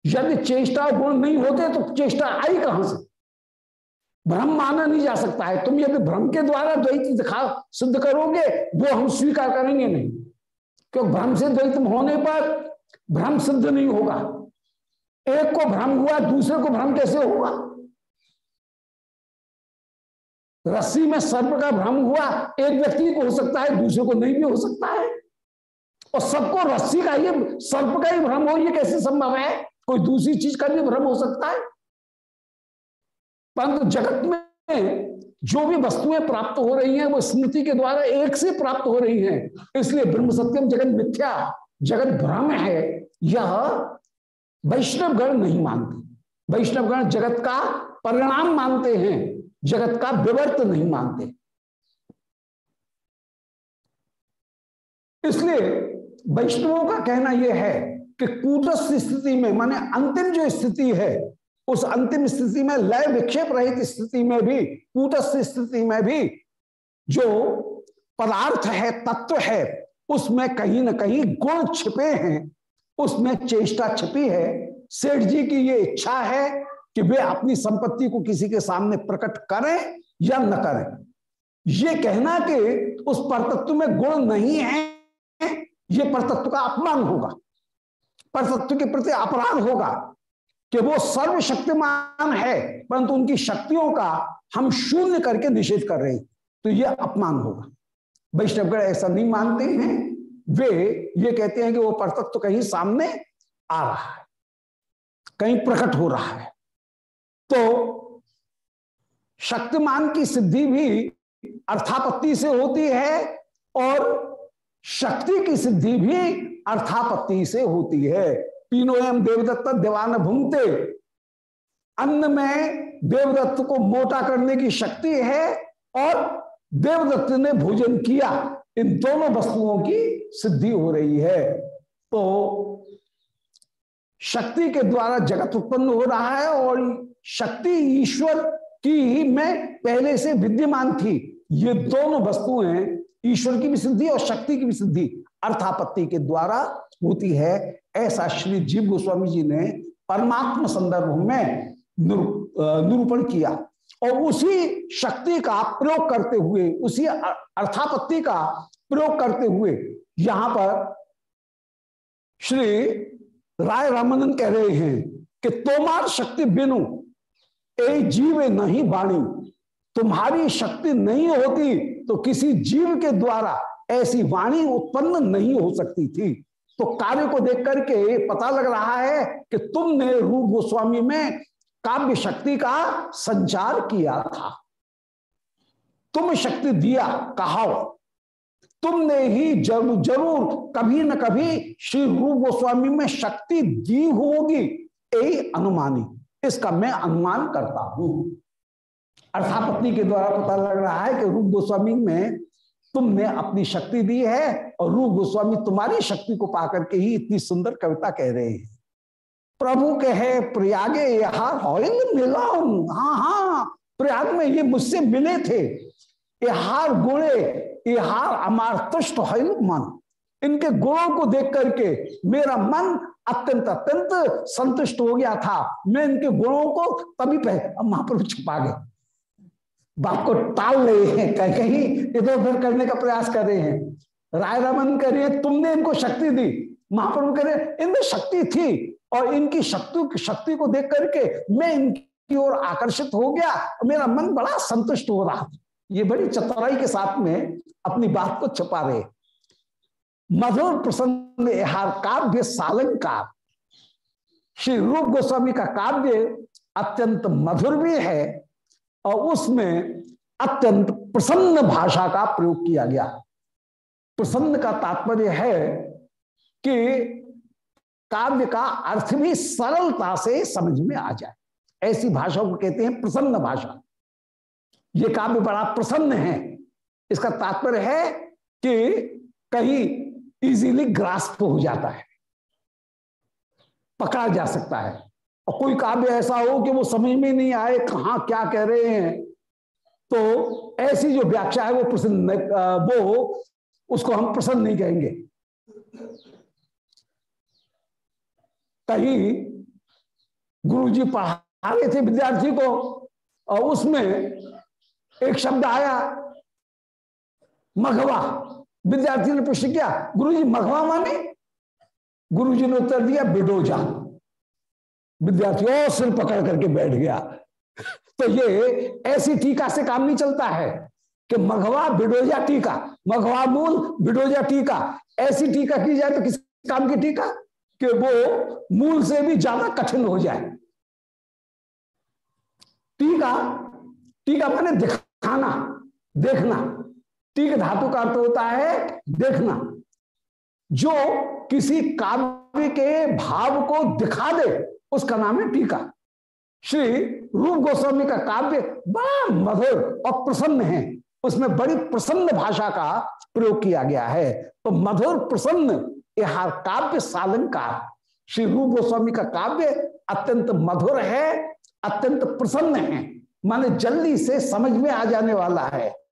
S1: यदि चेष्टा गुण नहीं होते तो चेष्टा आई कहाँ से? भ्रम माना नहीं जा सकता है। तुम यदि भ्रम के द्वारा द्वैत दिखा, सिद्ध करोगे, वो हम स्वीकार करेंगे नहीं। क्योंकि भ्रम से द्वैत होने पर भ्रम सिद्ध नहीं होगा। एक को भ्रम हुआ, दूसरे को भ्रम कैसे होगा? रस्सी में सर्प का भ्रम हुआ, एक व्यक्ति को हो सकता है, दूसरे को नहीं भी हो सकता है। और सबको रस्सी का ही सर्प का ही भ्रम हो, ये कैसे संभव है? कोई दूसरी चीज़ का भी भ्रम हो सकता है? परंतु जगत में जो भी वस्तुएँ प्राप्त हो रही हैं, वो स्मृति के द्वारा एक से प्राप्त हो रही हैं। इसलिए ब्रह्म सत्यम, जगत मिथ्या, जगत भ्रम है, यह वैष्णवगण नहीं मानते। वैष्णवगण जगत का परिणाम मानते हैं। जगत का विवर्त नहीं मानते। इसलिए वैष्णवों का कहना यह है कि कूटस्थ स्थिति में, माने अंतिम जो स्थिति है, उस अंतिम स्थिति में, लय विक्षेप रहित स्थिति में भी, कूटस्थ स्थिति में भी जो पदार्थ है, तत्व है, उसमें कहीं ना कहीं गुण छिपे हैं, उसमें चेष्टा छिपी है। सेठ जी की ये इच्छा है कि वे अपनी संपत्ति को किसी के सामने प्रकट करें या न करें। ये कहना कि उस परतत्व में गुण नहीं है, ये परतत्व का अपमान होगा। परतत्व के प्रति अपराध होगा कि वो सर्वशक्तिमान है, परंतु उनकी शक्तियों का हम शून्य करके निषेध कर रहे हैं। तो ये अपमान होगा। वैष्णवगढ़ ऐसा नहीं मानते हैं। वे ये कहते हैं कि वो परतत्व कहीं सामने आ रहा है, कहीं प्रकट हो रहा है। तो शक्तिमान की सिद्धि भी अर्थापत्ति से होती है और शक्ति की सिद्धि भी अर्थापत्ति से होती है। तीनों एम देवदत्त देवान भूमते। अन्न में देवदत्त को मोटा करने की शक्ति है और देवदत्त ने भोजन किया। इन दोनों वस्तुओं की सिद्धि हो रही है। तो शक्ति के द्वारा जगत उत्पन्न हो रहा है और शक्ति ईश्वर की ही में पहले से विद्यमान थी। ये दोनों वस्तुएँ ईश्वर की भी सिद्धि और शक्ति की भी सिद्धि अर्थापत्ति के द्वारा होती है। ऐसा श्री जीव गोस्वामी जी ने परमात्मा संदर्भ में निरूपण किया। और उसी शक्ति का प्रयोग करते हुए, उसी अर्थापत्ति का प्रयोग करते हुए यहाँ पर श्री राय रामानंद कह रहे हैं कि तोमार शक्ति बिनु ए जीव नहीं बाणी। तुम्हारी शक्ति नहीं होती तो किसी जीव के द्वारा ऐसी वाणी उत्पन्न नहीं हो सकती थी। तो कार्य को देख करके पता लग रहा है कि तुमने रूप गोस्वामी में काव्य शक्ति का संचार किया था। तुम शक्ति दिया कहा तुमने ही ज़रूर ज़रूर कभी न कभी श्री रूप गोस्वामी में शक्ति दी होगी यही अनुमानी। इसका मैं अनुमान करता हूँ। अर्थापत्नी के द्वारा पता लग रहा है कि रूप गोस्वामी में तुमने अपनी शक्ति दी है और रूप गोस्वामी तुम्हारी शक्ति को पाकर के ही इतनी सुंदर कविता कह रहे हैं। प्रभु कहे, प्रयागे, यहाँ मिला हूँ हाँ हाँ प्रयाग में ये मुझसे मिले थे। हार गुणे ये हार अमार तुष्ट मन। इनके गुणों को देख करके मेरा मन अत्यंत अत्यंत संतुष्ट हो गया था। मैं इनके गुणों को तभी पहले महाप्रभु छुपा गए। बाप को टाल रहे हैं, कहीं कहीं इधर उधर करने का प्रयास कर रहे हैं। राय रमन कर रहे हैं, तुमने इनको शक्ति दी। महाप्रभु कह रहे इनमें शक्ति थी और इनकी शक्ति शक्ति को देख करके मैं इनकी ओर आकर्षित हो गया। मेरा मन बड़ा संतुष्ट हो रहा था। ये बड़ी चतुराई के साथ में अपनी बात को छुपा रहे मधुर प्रसन्न हार काव्य सालंकार। श्री रूप गोस्वामी का काव्य अत्यंत मधुर भी है और उसमें अत्यंत प्रसन्न भाषा का प्रयोग किया गया। प्रसन्न का तात्पर्य है कि काव्य का अर्थ भी सरलता से समझ में आ जाए। ऐसी भाषा को कहते हैं प्रसन्न भाषा। ये काव्य बड़ा प्रसन्न है। इसका तात्पर्य है कि कहीं इजीली ग्रास्प हो जाता है। पकड़ा जा सकता है। और कोई काव्य ऐसा हो कि वो समझ में नहीं आए कहा क्या कह रहे हैं। तो ऐसी जो व्याख्या है वो प्रसन्न वो उसको हम प्रसन्न नहीं कहेंगे। कहीं गुरुजी पढ़ा रहे थे विद्यार्थी को और उसमें एक शब्द आया, मघवा। विद्यार्थी ने प्रश्न किया गुरु जी मघवा माने? गुरु जी ने उत्तर दिया बिडोजा विद्यार्थी और सिर पकड़ करके बैठ गया। तो ये ऐसी टीका से काम नहीं चलता है कि मघवा बिडोजा टीका। मघवा मूल बिडोजा टीका। ऐसी टीका की जाए तो किस काम की टीका? कि वो मूल से भी ज़्यादा कठिन हो जाए। टीका टीका माने दिखाना, देखना। टीक धातु का अर्थ होता है देखना। जो किसी काव्य के भाव को दिखा दे, उसका नाम है टीका। श्री रूप गोस्वामी का काव्य बड़ा मधुर और प्रसन्न है। उसमें बड़ी प्रसन्न भाषा का प्रयोग किया गया है। तो मधुर, प्रसन्न यह काव्य सालंकार श्री रूप गोस्वामी का काव्य अत्यंत मधुर है, अत्यंत प्रसन्न है। माने जल्दी से समझ में आ जाने वाला है।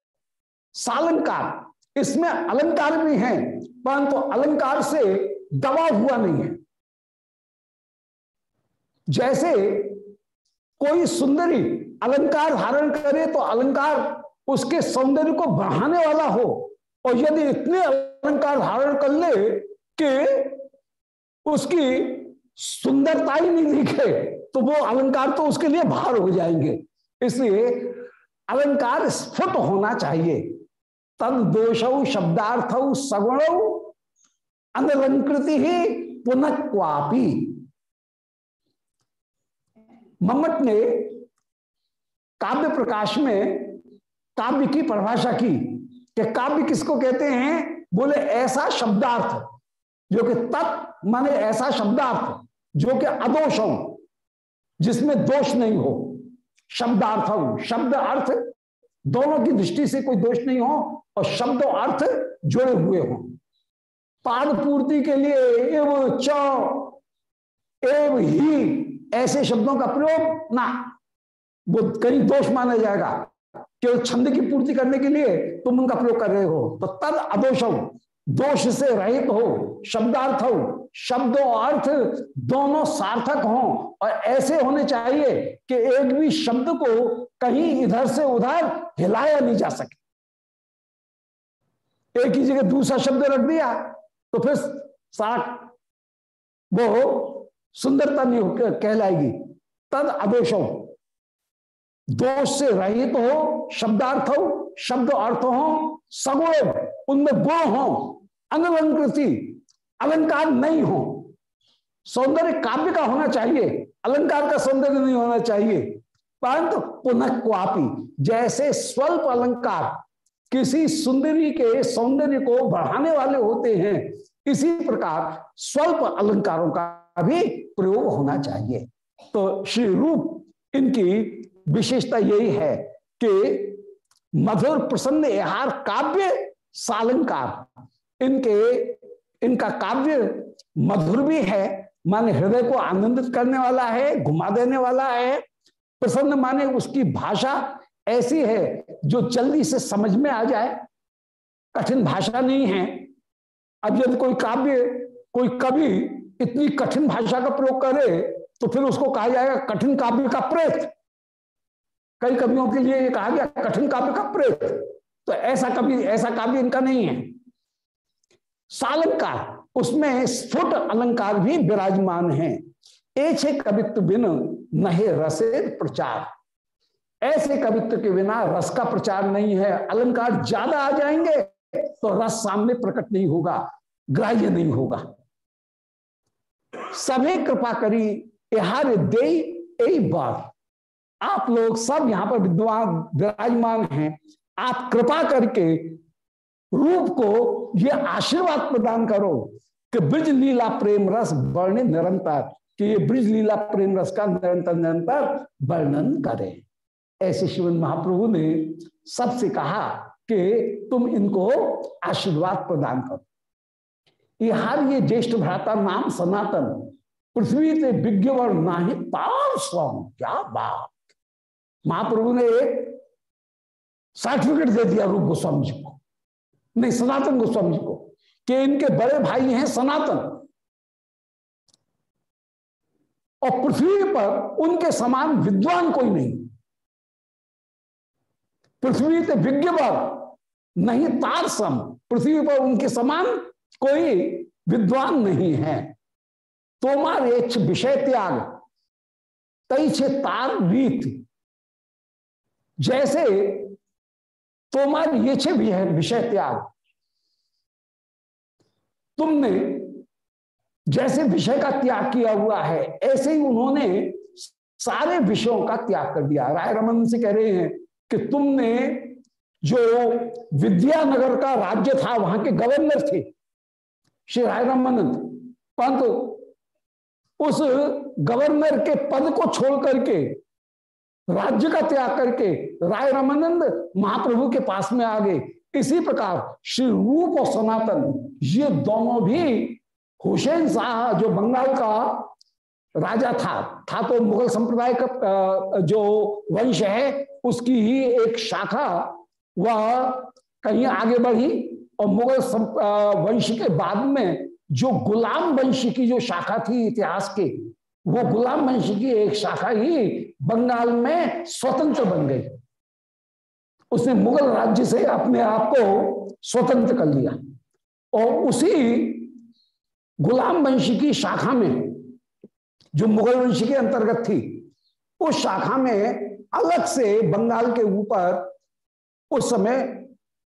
S1: सालंकार, इसमें अलंकार भी हैं, परंतु अलंकार से दबा हुआ नहीं है। जैसे कोई सुंदरी अलंकार धारण करे तो अलंकार उसके सौंदर्य को बढ़ाने वाला हो, और यदि इतने अलंकार धारण कर ले कि उसकी सुंदरता ही नहीं दिखे तो वो अलंकार तो उसके लिए भार हो जाएँगे। इसलिए अलंकार स्फुट होना चाहिए। तद दोष शब्दार्थ, सगुण, अनलंकृति ही पुनः क्वापी मम्मट ने काव्य प्रकाश में काव्य की परिभाषा की कि काव्य किसको कहते हैं? बोले, ऐसा शब्दार्थ, जो कि तत् माने ऐसा शब्दार्थ, जो कि अदोष हो जिसमें दोष नहीं हो। शब्दार्थ हो शब्द अर्थ दोनों की दृष्टि से कोई दोष नहीं हो और शब्द अर्थ जुड़े हुए हो। पाद पूर्ति के लिए एव च, एव ही, ऐसे शब्दों का प्रयोग ना। वो कहीं दोष माना जाएगा। केवल छंद की पूर्ति करने के लिए तुम उनका प्रयोग कर रहे हो। तो तद अदोष दोष से रहित हो, शब्दार्थ हो, शब्द और अर्थ दोनों सार्थक हों और ऐसे होने चाहिए कि एक भी शब्द को कहीं इधर से उधर हिलाया नहीं जा सके। एक ही जगह दूसरा शब्द रख दिया तो फिर साठ वो सुंदरता नहीं कहलाएगी। तद अदोष दोष से रहित तो हो, शब्दार्थ हो, शब्द अर्थ हो, सगुण उनमें गुण हो अनलंकृति अलंकार नहीं हो। सौंदर्य काव्य का होना चाहिए, अलंकार का सौंदर्य नहीं होना चाहिए। परंतु पुनः क्वापी जैसे स्वल्प अलंकार किसी सुंदरी के सौंदर्य को बढ़ाने वाले होते हैं, इसी प्रकार स्वल्प अलंकारों का भी प्रयोग होना चाहिए। तो श्री रूप, इनकी विशेषता यही है कि मधुर प्रसन्न यहार काव्य सालंकार, इनके, इनका काव्य मधुर भी है, माने हृदय को आनंदित करने वाला है, घुमा देने वाला है प्रसन्न माने उसकी भाषा ऐसी है जो जल्दी से समझ में आ जाए। कठिन भाषा नहीं है। अब यदि कोई काव्य, कोई कवि इतनी कठिन भाषा का प्रयोग करे तो फिर उसको कहा जाएगा कठिन काव्य का प्रेत। कई कवियों के लिए कहा गया कठिन काव्य का प्रेत। तो ऐसा कवि ऐसा काव्य इनका नहीं है। सालंकार, उसमें स्फुट अलंकार भी विराजमान है। ऐसे कवित्व बिन नहे रसे प्रचार। ऐसे कवित्व के बिना रस का प्रचार नहीं है। अलंकार ज़्यादा आ जाएँगे तो रस सामने प्रकट नहीं होगा, ग्राह्य नहीं होगा। सभी कृपा करी हार दे बार। आप लोग सब यहाँ पर विद्वान, विराजमान हैं। आप कृपा करके रूप को यह आशीर्वाद प्रदान करो कि ब्रिज लीला प्रेम रस वर्णन निरंतर कि ये ब्रिज लीला प्रेम रस का निरंतर निरंतर वर्णन करें। ऐसे शिवन महाप्रभु ने सबसे कहा कि तुम इनको आशीर्वाद प्रदान करो। हर ये ज्येष्ठ भ्राता नाम सनातन, पृथ्वी से विज्ञवर नाही तार स्वम, क्या बात। महाप्रभु ने एक सर्टिफिकेट दे दिया रूप गोस्वामी जी को। नहीं, सनातन गोस्वामी जी को, कि इनके बड़े भाई हैं सनातन। और पृथ्वी पर उनके समान विद्वान कोई नहीं। पृथ्वी से विज्ञ पर नहीं तार सम पृथ्वी पर उनके समान कोई विद्वान नहीं है। तोमार विषय त्याग तई छे तार रीत जैसे तोमर ये छे विषय त्याग। तुमने जैसे विषय का त्याग किया हुआ है, ऐसे ही उन्होंने सारे विषयों का त्याग कर दिया। राय रमन से कह रहे हैं कि तुमने जो विद्यानगर का राज्य था, वहाँ के गवर्नर थे, श्री राय रामानंद परंतु उस गवर्नर के पद को छोड़ करके, राज्य का त्याग करके राय रामानंद महाप्रभु के पास में आ गए। इसी प्रकार श्री रूप और सनातन, ये दोनों भी हुसैन शाह जो बंगाल का राजा था था तो मुगल संप्रदाय का जो वंश है, उसकी ही एक शाखा वह कहीं आगे बढ़ी और मुगल वंश के बाद में जो गुलाम वंश की जो शाखा थी इतिहास के, वो गुलाम वंश की एक शाखा ही बंगाल में स्वतंत्र बन गई। उसने मुगल राज्य से अपने आप को स्वतंत्र कर लिया और उसी गुलाम वंश की शाखा में, जो मुगल वंश के अंतर्गत थी, उस शाखा में अलग से बंगाल के ऊपर उस समय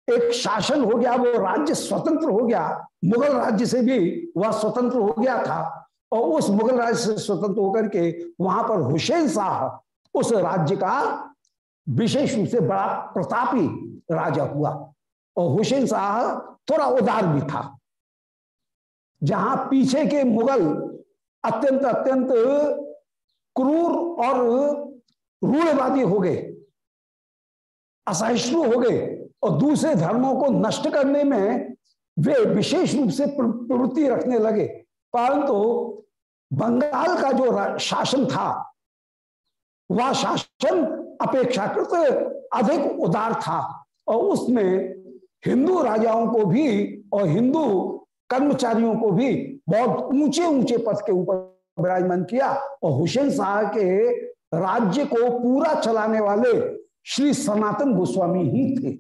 S1: एक शासन हो गया, वो राज्य स्वतंत्र हो गया। मुगल राज्य से भी वह स्वतंत्र हो गया था और उस मुगल राज्य से स्वतंत्र होकर के वहाँ पर हुसैन शाह उस राज्य का विशेष रूप से बड़ा प्रतापी राजा हुआ। और हुसैन शाह थोड़ा उदार भी था। जहाँ पीछे के मुगल अत्यंत अत्यंत क्रूर और रूढ़वादी हो गए, असहिष्णु हो गए और दूसरे धर्मों को नष्ट करने में वे विशेष रूप से प्रवृत्ति रखने लगे। परंतु बंगाल का जो शासन था, वह शासन अपेक्षाकृत अधिक उदार था और उसमें हिंदू राजाओं को भी और हिंदू कर्मचारियों को भी बहुत ऊँचे ऊँचे पद के ऊपर विराजमान किया और हुसैन शाह के राज्य को पूरा चलाने वाले श्री सनातन गोस्वामी ही थे।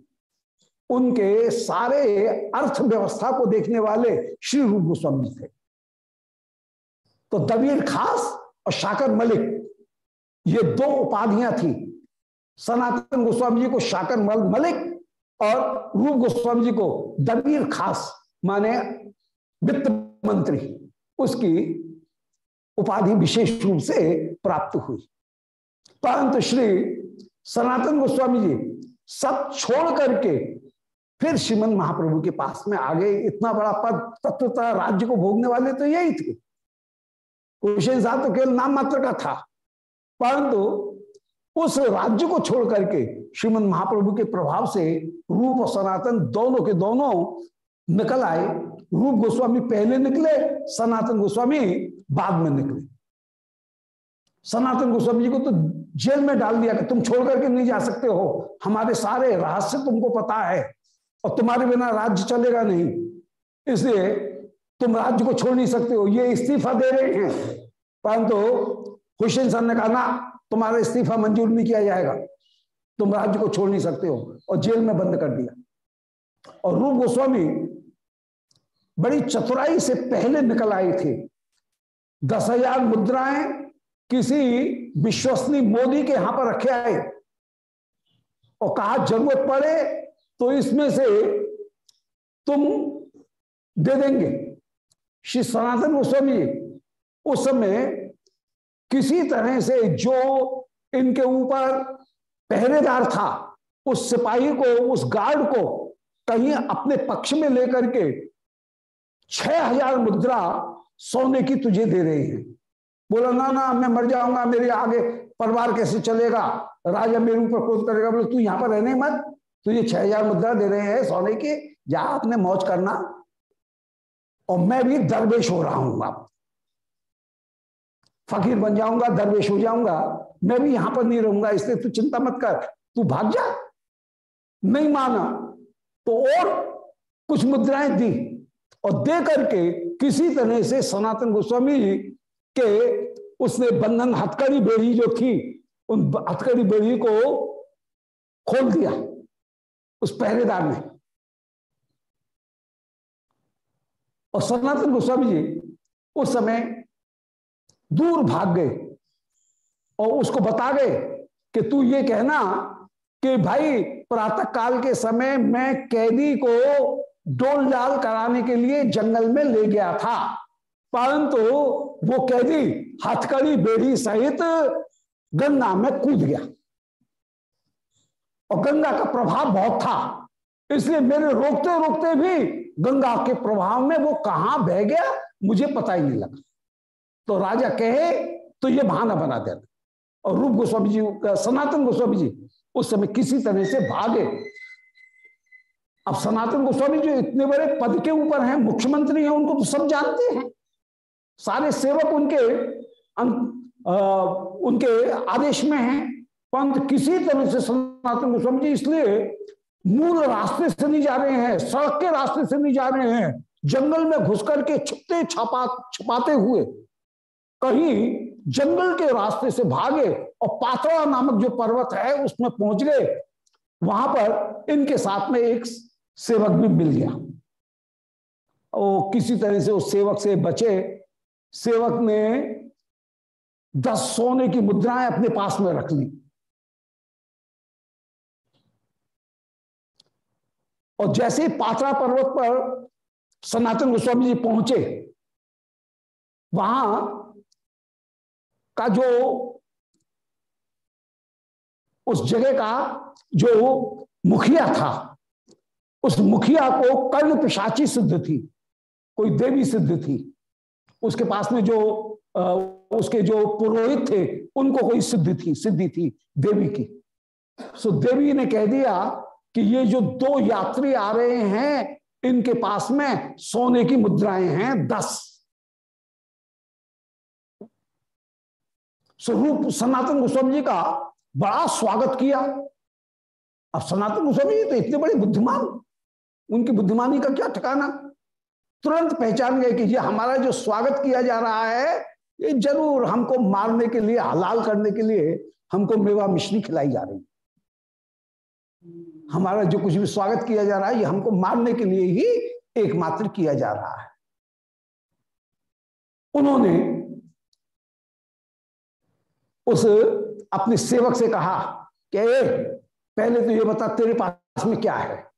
S1: उनके सारे अर्थव्यवस्था को देखने वाले श्री रूप गोस्वामी थे। तो दबीर खास और शाकर मलिक, ये दो उपाधियाँ थी। सनातन गोस्वामी जी को शाकर मलिक और रूप गोस्वामी जी को दबीर खास। माने वित्त मंत्री, उसकी उपाधि विशेष रूप से प्राप्त हुई। परंतु श्री सनातन गोस्वामी जी सब छोड़ करके फिर श्रीमद महाप्रभु के पास में आ गए। इतना बड़ा पद तत्वता राज्य को भोगने वाले तो यही थे। हुसैन साहब तो केवल नाम मात्र का था। परंतु उस राज्य को छोड़ करके श्रीमद महाप्रभु के प्रभाव से रूप और सनातन दोनों के दोनों निकल आए। रूप गोस्वामी पहले निकले, सनातन गोस्वामी बाद में निकले। सनातन गोस्वामी जी को तो जेल में डाल दिया तुम छोड़ करके नहीं जा सकते हो। हमारे सारे रहस्य तुमको पता है और तुम्हारे बिना राज्य चलेगा नहीं। इसलिए तुम राज्य को छोड़ नहीं सकते हो। ये इस्तीफा दे रहे हैं। परंतु हुसैन सर ने कहा, ना, तुम्हारा इस्तीफा मंजूर नहीं किया जाएगा। तुम राज्य को छोड़ नहीं सकते हो। और जेल में बंद कर दिया। और रूप गोस्वामी बड़ी चतुराई से पहले निकल आए थे। दस हज़ार मुद्राएँ किसी विश्वसनीय मोदी के यहाँ पर रखे आए। और कहा, ज़रूरत पड़े तो इसमें से तुम दे देंगे। श्री सनातन गोस्वामी उस समय किसी तरह से जो इनके ऊपर पहरेदार था, उस सिपाही को, उस गार्ड को कहीं अपने पक्ष में लेकर के छह हज़ार मुद्रा सोने की तुझे दे रही है। बोला, ना ना, मैं मर जाऊँगा, मेरे आगे परिवार कैसे चलेगा? राजा मेरे ऊपर क्रोध करेगा। बोले, तू यहाँ पर रहने मत। तुझे छह हज़ार मुद्रा दे रहे हैं सोने की। जा आपने मौज करना। और मैं भी दरवेश हो रहा हूँ आप फकीर बन जाऊँगा, दरवेश हो जाऊँगा। मैं भी यहाँ पर नहीं रहूँगा, इसलिए तू चिंता मत कर। तू भाग जा। नहीं माना तो और कुछ मुद्राएँ दी। और दे करके किसी तरह से सनातन गोस्वामी जी के उसने बंधन हथकड़ी बेड़ी जो थी, उन हथकड़ी बेड़ी को खोल दिया उस पहरेदार ने। और सनातन गोस्वामी जी उस समय दूर भाग गए और उसको बता गए कि तू ये कहना कि भाई प्रातः काल के समय मैं कैदी को डोल डाल कराने के लिए जंगल में ले गया था। परंतु वो कैदी हथकड़ी बेड़ी सहित गंगा में कूद गया। और गंगा का प्रभाव बहुत था। इसलिए मेरे रोकते रोकते भी गंगा के प्रभाव में वो कहाँ बह गया, मुझे पता ही नहीं लगा। तो राजा कहे तो ये बहाना बना देना और रूप गोस्वामी जी, सनातन गोस्वामी जी उस समय किसी तरह से भागे। अब सनातन गोस्वामी जो इतने बड़े पद के ऊपर हैं मुख्यमंत्री हैं उनको तो सब जानते हैं। सारे सेवक उनके आ, उनके आदेश में हैं। पंत किसी तरह से सनातन गोस्वामी जी इसलिए मूल रास्ते से नहीं जा रहे हैं सड़क के रास्ते से नहीं जा रहे हैं। जंगल में घुस करके छुपते छपा छुपाते हुए कहीं जंगल के रास्ते से भागे और पातड़ा नामक जो पर्वत है उसमें पहुँच गए। वहाँ पर इनके साथ में एक सेवक भी मिल गया। वो किसी तरह से उस सेवक से बचे। सेवक ने दस सोने की मुद्राएँ अपने पास में रख ली। और जैसे पात्रा पर्वत पर सनातन गोस्वामी जी पहुँचे, वहाँ का जो उस जगह का जो मुखिया था उस मुखिया को कर्ण पिशाची सिद्ध थी कोई देवी सिद्ध थी। उसके पास में जो आ, उसके जो पुरोहित थे उनको कोई सिद्धि थी सिद्धि थी देवी की। सो देवी ने कह दिया कि ये जो दो यात्री आ रहे हैं इनके पास में सोने की मुद्राएँ हैं दस। स्वरूप सनातन गोस्वामी जी का बड़ा स्वागत किया। अब सनातन गोस्वामी जी तो इतने बड़े बुद्धिमान उनकी बुद्धिमानी का क्या ठिकाना? तुरंत पहचान गए कि ये हमारा जो स्वागत किया जा रहा है, ये ज़रूर हमको मारने के लिए, हलाल करने के लिए हमको मेवा मिश्री खिलाई जा रही है। हमारा जो कुछ भी स्वागत किया जा रहा है, ये हमको मारने के लिए ही एकमात्र किया जा रहा है। उन्होंने उस अपने सेवक से कहा कि पहले तो ये बता, तेरे पास में क्या है?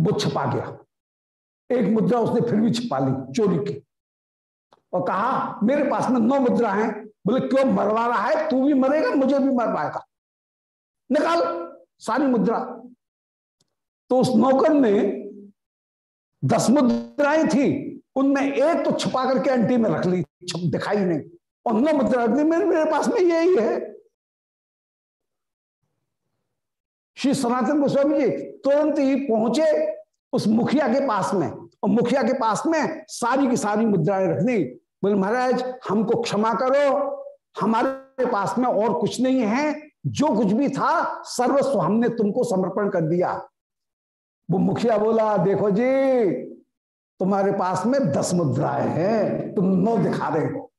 S1: वो छपा गया। एक मुद्रा उसने फिर भी छपा ली, चोरी की। और कहा, मेरे पास में नौ मुद्रा हैं। बोले, क्यों मरवा रहा है? तू भी मरेगा, मुझे भी मरवाएगा। निकाल, सारी मुद्रा। तो उस नौकर ने दस मुद्राएँ थी, उनमें एक तो छुपा करके अंटी में रख ली दिखाई नहीं। और नौ मुद्रा मेरे मेरे पास में यही है। श्री सनातन गोस्वामी जी तुरंत ही पहुँचे उस मुखिया के पास में। और मुखिया के पास में सारी की सारी मुद्राएँ रख दी बोले, महाराज, हमको क्षमा करो। हमारे पास में और कुछ नहीं है। जो कुछ भी था, सर्वस्व हमने तुमको समर्पण कर दिया। वो मुखिया बोला, देखो जी, तुम्हारे पास में दस मुद्राएँ हैं। तुम नौ दिखा रहे हो।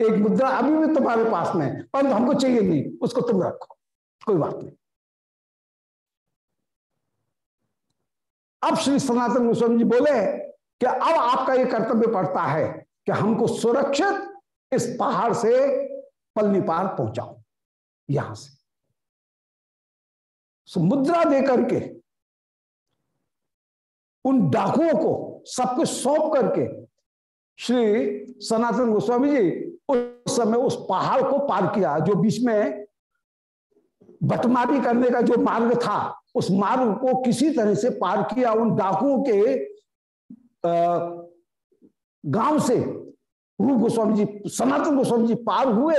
S1: एक मुद्रा अभी भी तुम्हारे पास में परंतु हमको चाहिए नहीं। उसको तुम रखो। कोई बात नहीं। अब श्री सनातन गोस्वामी जी बोले कि अब आपका यह कर्तव्य पड़ता है कि हमको सुरक्षित इस पहाड़ से पल्ली पार पहुंचाओ, यहाँ से मुद्रा दे करके, उन डाकुओं को सब कुछ सौंप करके श्री सनातन गोस्वामी जी उस समय उस पहाड़ को पार किया, जो बीच में बटमारी करने का जो मार्ग था। उस मार्ग को किसी तरह से पार किया उन डाकुओं के गाँव से। रूप गोस्वामी जी, सनातन गोस्वामी जी पार हुए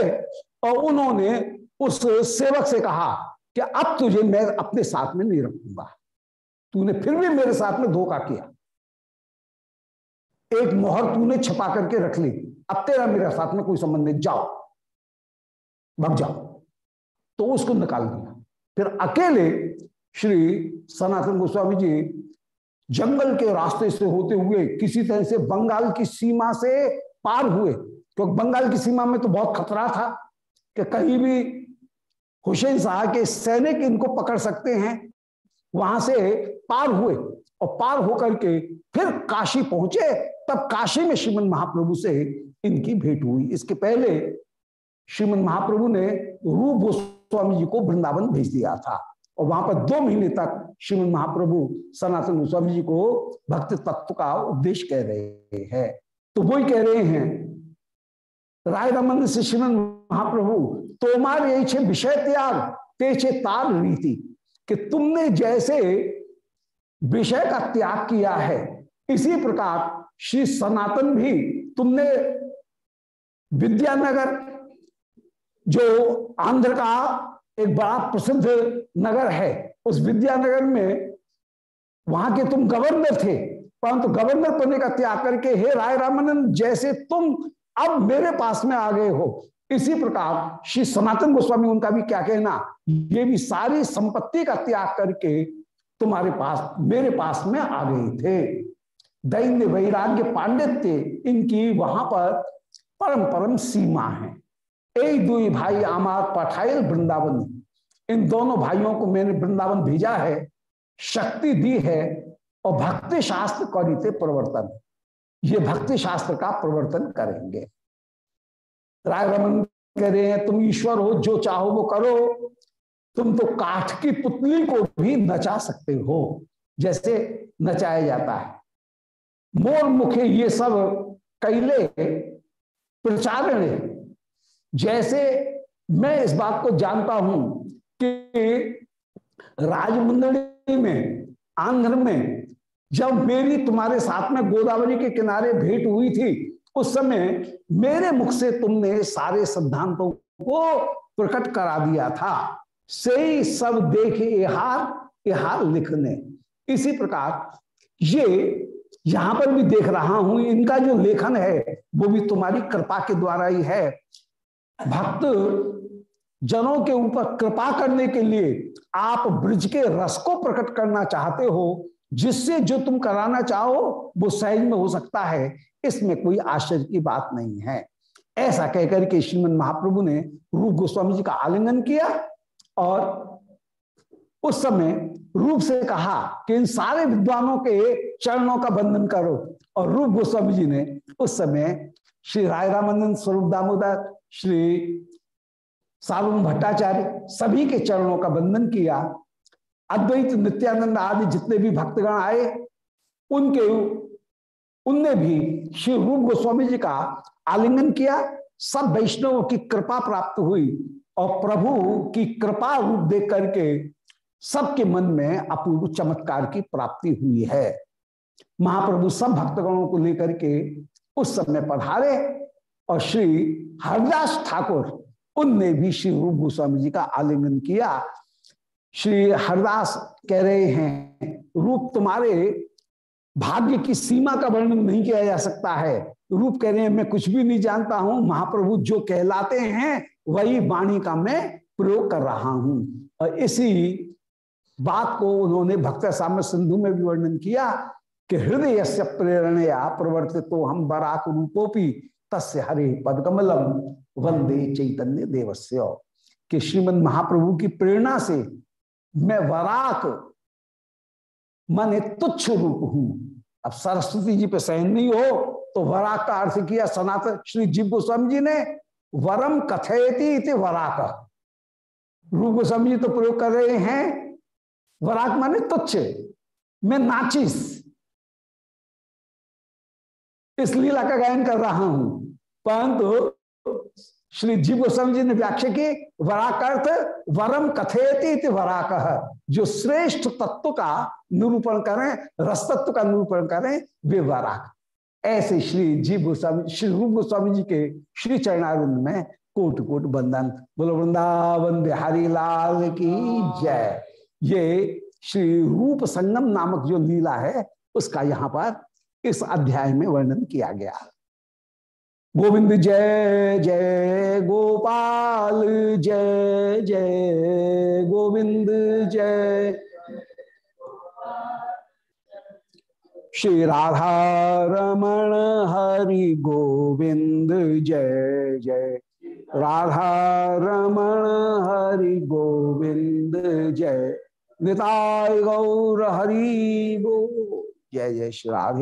S1: और उन्होंने उस सेवक से कहा कि अब तुझे मैं अपने साथ में नहीं रखूँगा। तूने फिर भी मेरे साथ में धोखा किया। एक मोहर तूने छपा करके रख ली। अब तेरा मेरे साथ में कोई संबंध नहीं। जाओ, भग जाओ। तो उसको निकाल दिया। फिर अकेले श्री सनातन गोस्वामी जी जंगल के रास्ते से होते हुए किसी तरह से बंगाल की सीमा से पार हुए। क्योंकि बंगाल की सीमा में तो बहुत खतरा था कि कहीं भी हुसैन शाह के सैनिक इनको पकड़ सकते हैं, वहाँ से पार हुए और पार होकर के फिर काशी पहुँचे। तब काशी में श्रीमद महाप्रभु से इनकी भेंट हुई। इसके पहले श्रीमद महाप्रभु ने रूप गोस्वामी जी को वृंदावन भेज दिया था। और वहाँ पर दो महीने तक श्रीमद महाप्रभु सनातन गोस्वामी जी को भक्त तत्व का उपदेश कह रहे हैं। तो वही कह रहे हैं, राय रमन से श्रीमद महाप्रभु, तोमार ये छे विषय त्याग तेचे तार रीति कि तुमने जैसे विषय का त्याग किया है, इसी प्रकार श्री सनातन भी तुमने विद्यानगर, जो आंध्र का एक बड़ा प्रसिद्ध नगर है। उस विद्यानगर में वहाँ के तुम गवर्नर थे, परंतु गवर्नर पढ़ने का त्याग करके, हे राय रामानंद जैसे तुम अब मेरे पास में आ गए हो। इसी प्रकार श्री सनातन गोस्वामी, उनका भी क्या कहना, ये भी सारी संपत्ति का त्याग करके तुम्हारे पास, मेरे पास में आ गए थे। दैन्य वैराग्य पांडित्य इनकी वहाँ पर परम परम सीमा है। एक दुई भाई आमार पठाइल वृंदावन इन दोनों भाइयों को मैंने वृंदावन भेजा है शक्ति दी है और भक्ति शास्त्र करिते प्रवर्तन ये भक्ति शास्त्र का प्रवर्तन करेंगे राय रमन कह रहे हैं तुम ईश्वर हो जो चाहो वो करो तुम तो काठ की पुतली को भी नचा सकते हो जैसे नचाया जाता है मोर मुखे ये सब कैले प्रचारण जैसे मैं इस बात को जानता हूँ कि राजमंडली में, आंध्र में, जब मेरी तुम्हारे साथ में गोदावरी के किनारे भेंट हुई थी, उस समय मेरे मुख से तुमने सारे सिद्धांतों को प्रकट करा दिया था। सही सब देख हार हार लिखने। इसी प्रकार ये यहाँ पर भी देख रहा हूँ, इनका जो लेखन है, वो भी तुम्हारी कृपा के द्वारा ही है। भक्त जनों के ऊपर कृपा करने के लिए आप ब्रज के रस को प्रकट करना चाहते हो, जिससे जो तुम कराना चाहो, वो सहज में हो सकता है। इसमें कोई आश्चर्य की बात नहीं है। ऐसा कहकर के श्रीमद महाप्रभु ने रूप गोस्वामी जी का आलिंगन किया और उस समय रूप से कहा कि इन सारे विद्वानों के चरणों का बंधन करो। और रूप गोस्वामी जी ने उस समय श्री राय रामानंद स्वरूप दामोदर श्री सालुन भट्टाचार्य सभी के चरणों का बंधन किया। अद्वैत, नित्यानंद आदि जितने भी भक्तगण आए, उनके, उनने भी श्री रूप गोस्वामी जी का आलिंगन किया। सब वैष्णवों की कृपा प्राप्त हुई और प्रभु की कृपा रूप देख करके सबके मन में अपूर्व चमत्कार की प्राप्ति हुई है। महाप्रभु सब भक्तगणों को लेकर के उस समय पधारे। और श्री हरदास ठाकुर, उनने भी श्री रूप गोस्वामी जी का आलिंगन किया। श्री हरदास कह रहे हैं, रूप तुम्हारे भाग्य की सीमा का वर्णन नहीं किया जा सकता है। रूप कह रहे हैं, मैं कुछ भी नहीं जानता हूँ, महाप्रभु जो कहलाते हैं, वही वाणी का मैं प्रयोग कर रहा हूँ। और इसी बात को उन्होंने भक्त साम्य सिंधु में भी वर्णन किया कि हृदय से प्रेरणया प्रवर्तित तो हम बराक रूपोपी। तस्य हरे पदकमलम वंदे चैतन्य देवस्य। कि श्रीमद महाप्रभु की प्रेरणा से मैं वराक माने तुच्छ रूप हूँ। अब सरस्वती जी पे सहन नहीं हो तो वराक का अर्थ किया सनातन श्री जीव गोस्वामी जी ने, वरम कथयती इति वराक। रूप गोस्वामी जी तो प्रयोग कर रहे हैं, वराक माने तुच्छ। मैं नाचिस। इस लीला का गायन कर रहा हूँ। परंतु श्री जीव गोस्वामी जी ने व्याख्या की, वराकर्थ वरम कथेती वराक। जो श्रेष्ठ तत्व का निरूपण करें, रस तत्व का निरूपण करें, वे वराक। ऐसे श्री जीव गोस्वामी, श्री रूप गोस्वामी जी के श्री चरणारिंद में कोट कोट बंधन बोलो, वृंदावन बिहारी लाल की जय। ये श्री रूप संगम नामक जो लीला है, उसका यहाँ पर इस अध्याय में वर्णन किया गया। गोविंद जय जय गोपाल, जय जय गोविंद, जय। श्री राधा रमण हरि गोविंद, जय जय। राधा रमण हरि गोविंद, जय। निताय गौर हरि गो। जय जय श्री राधे।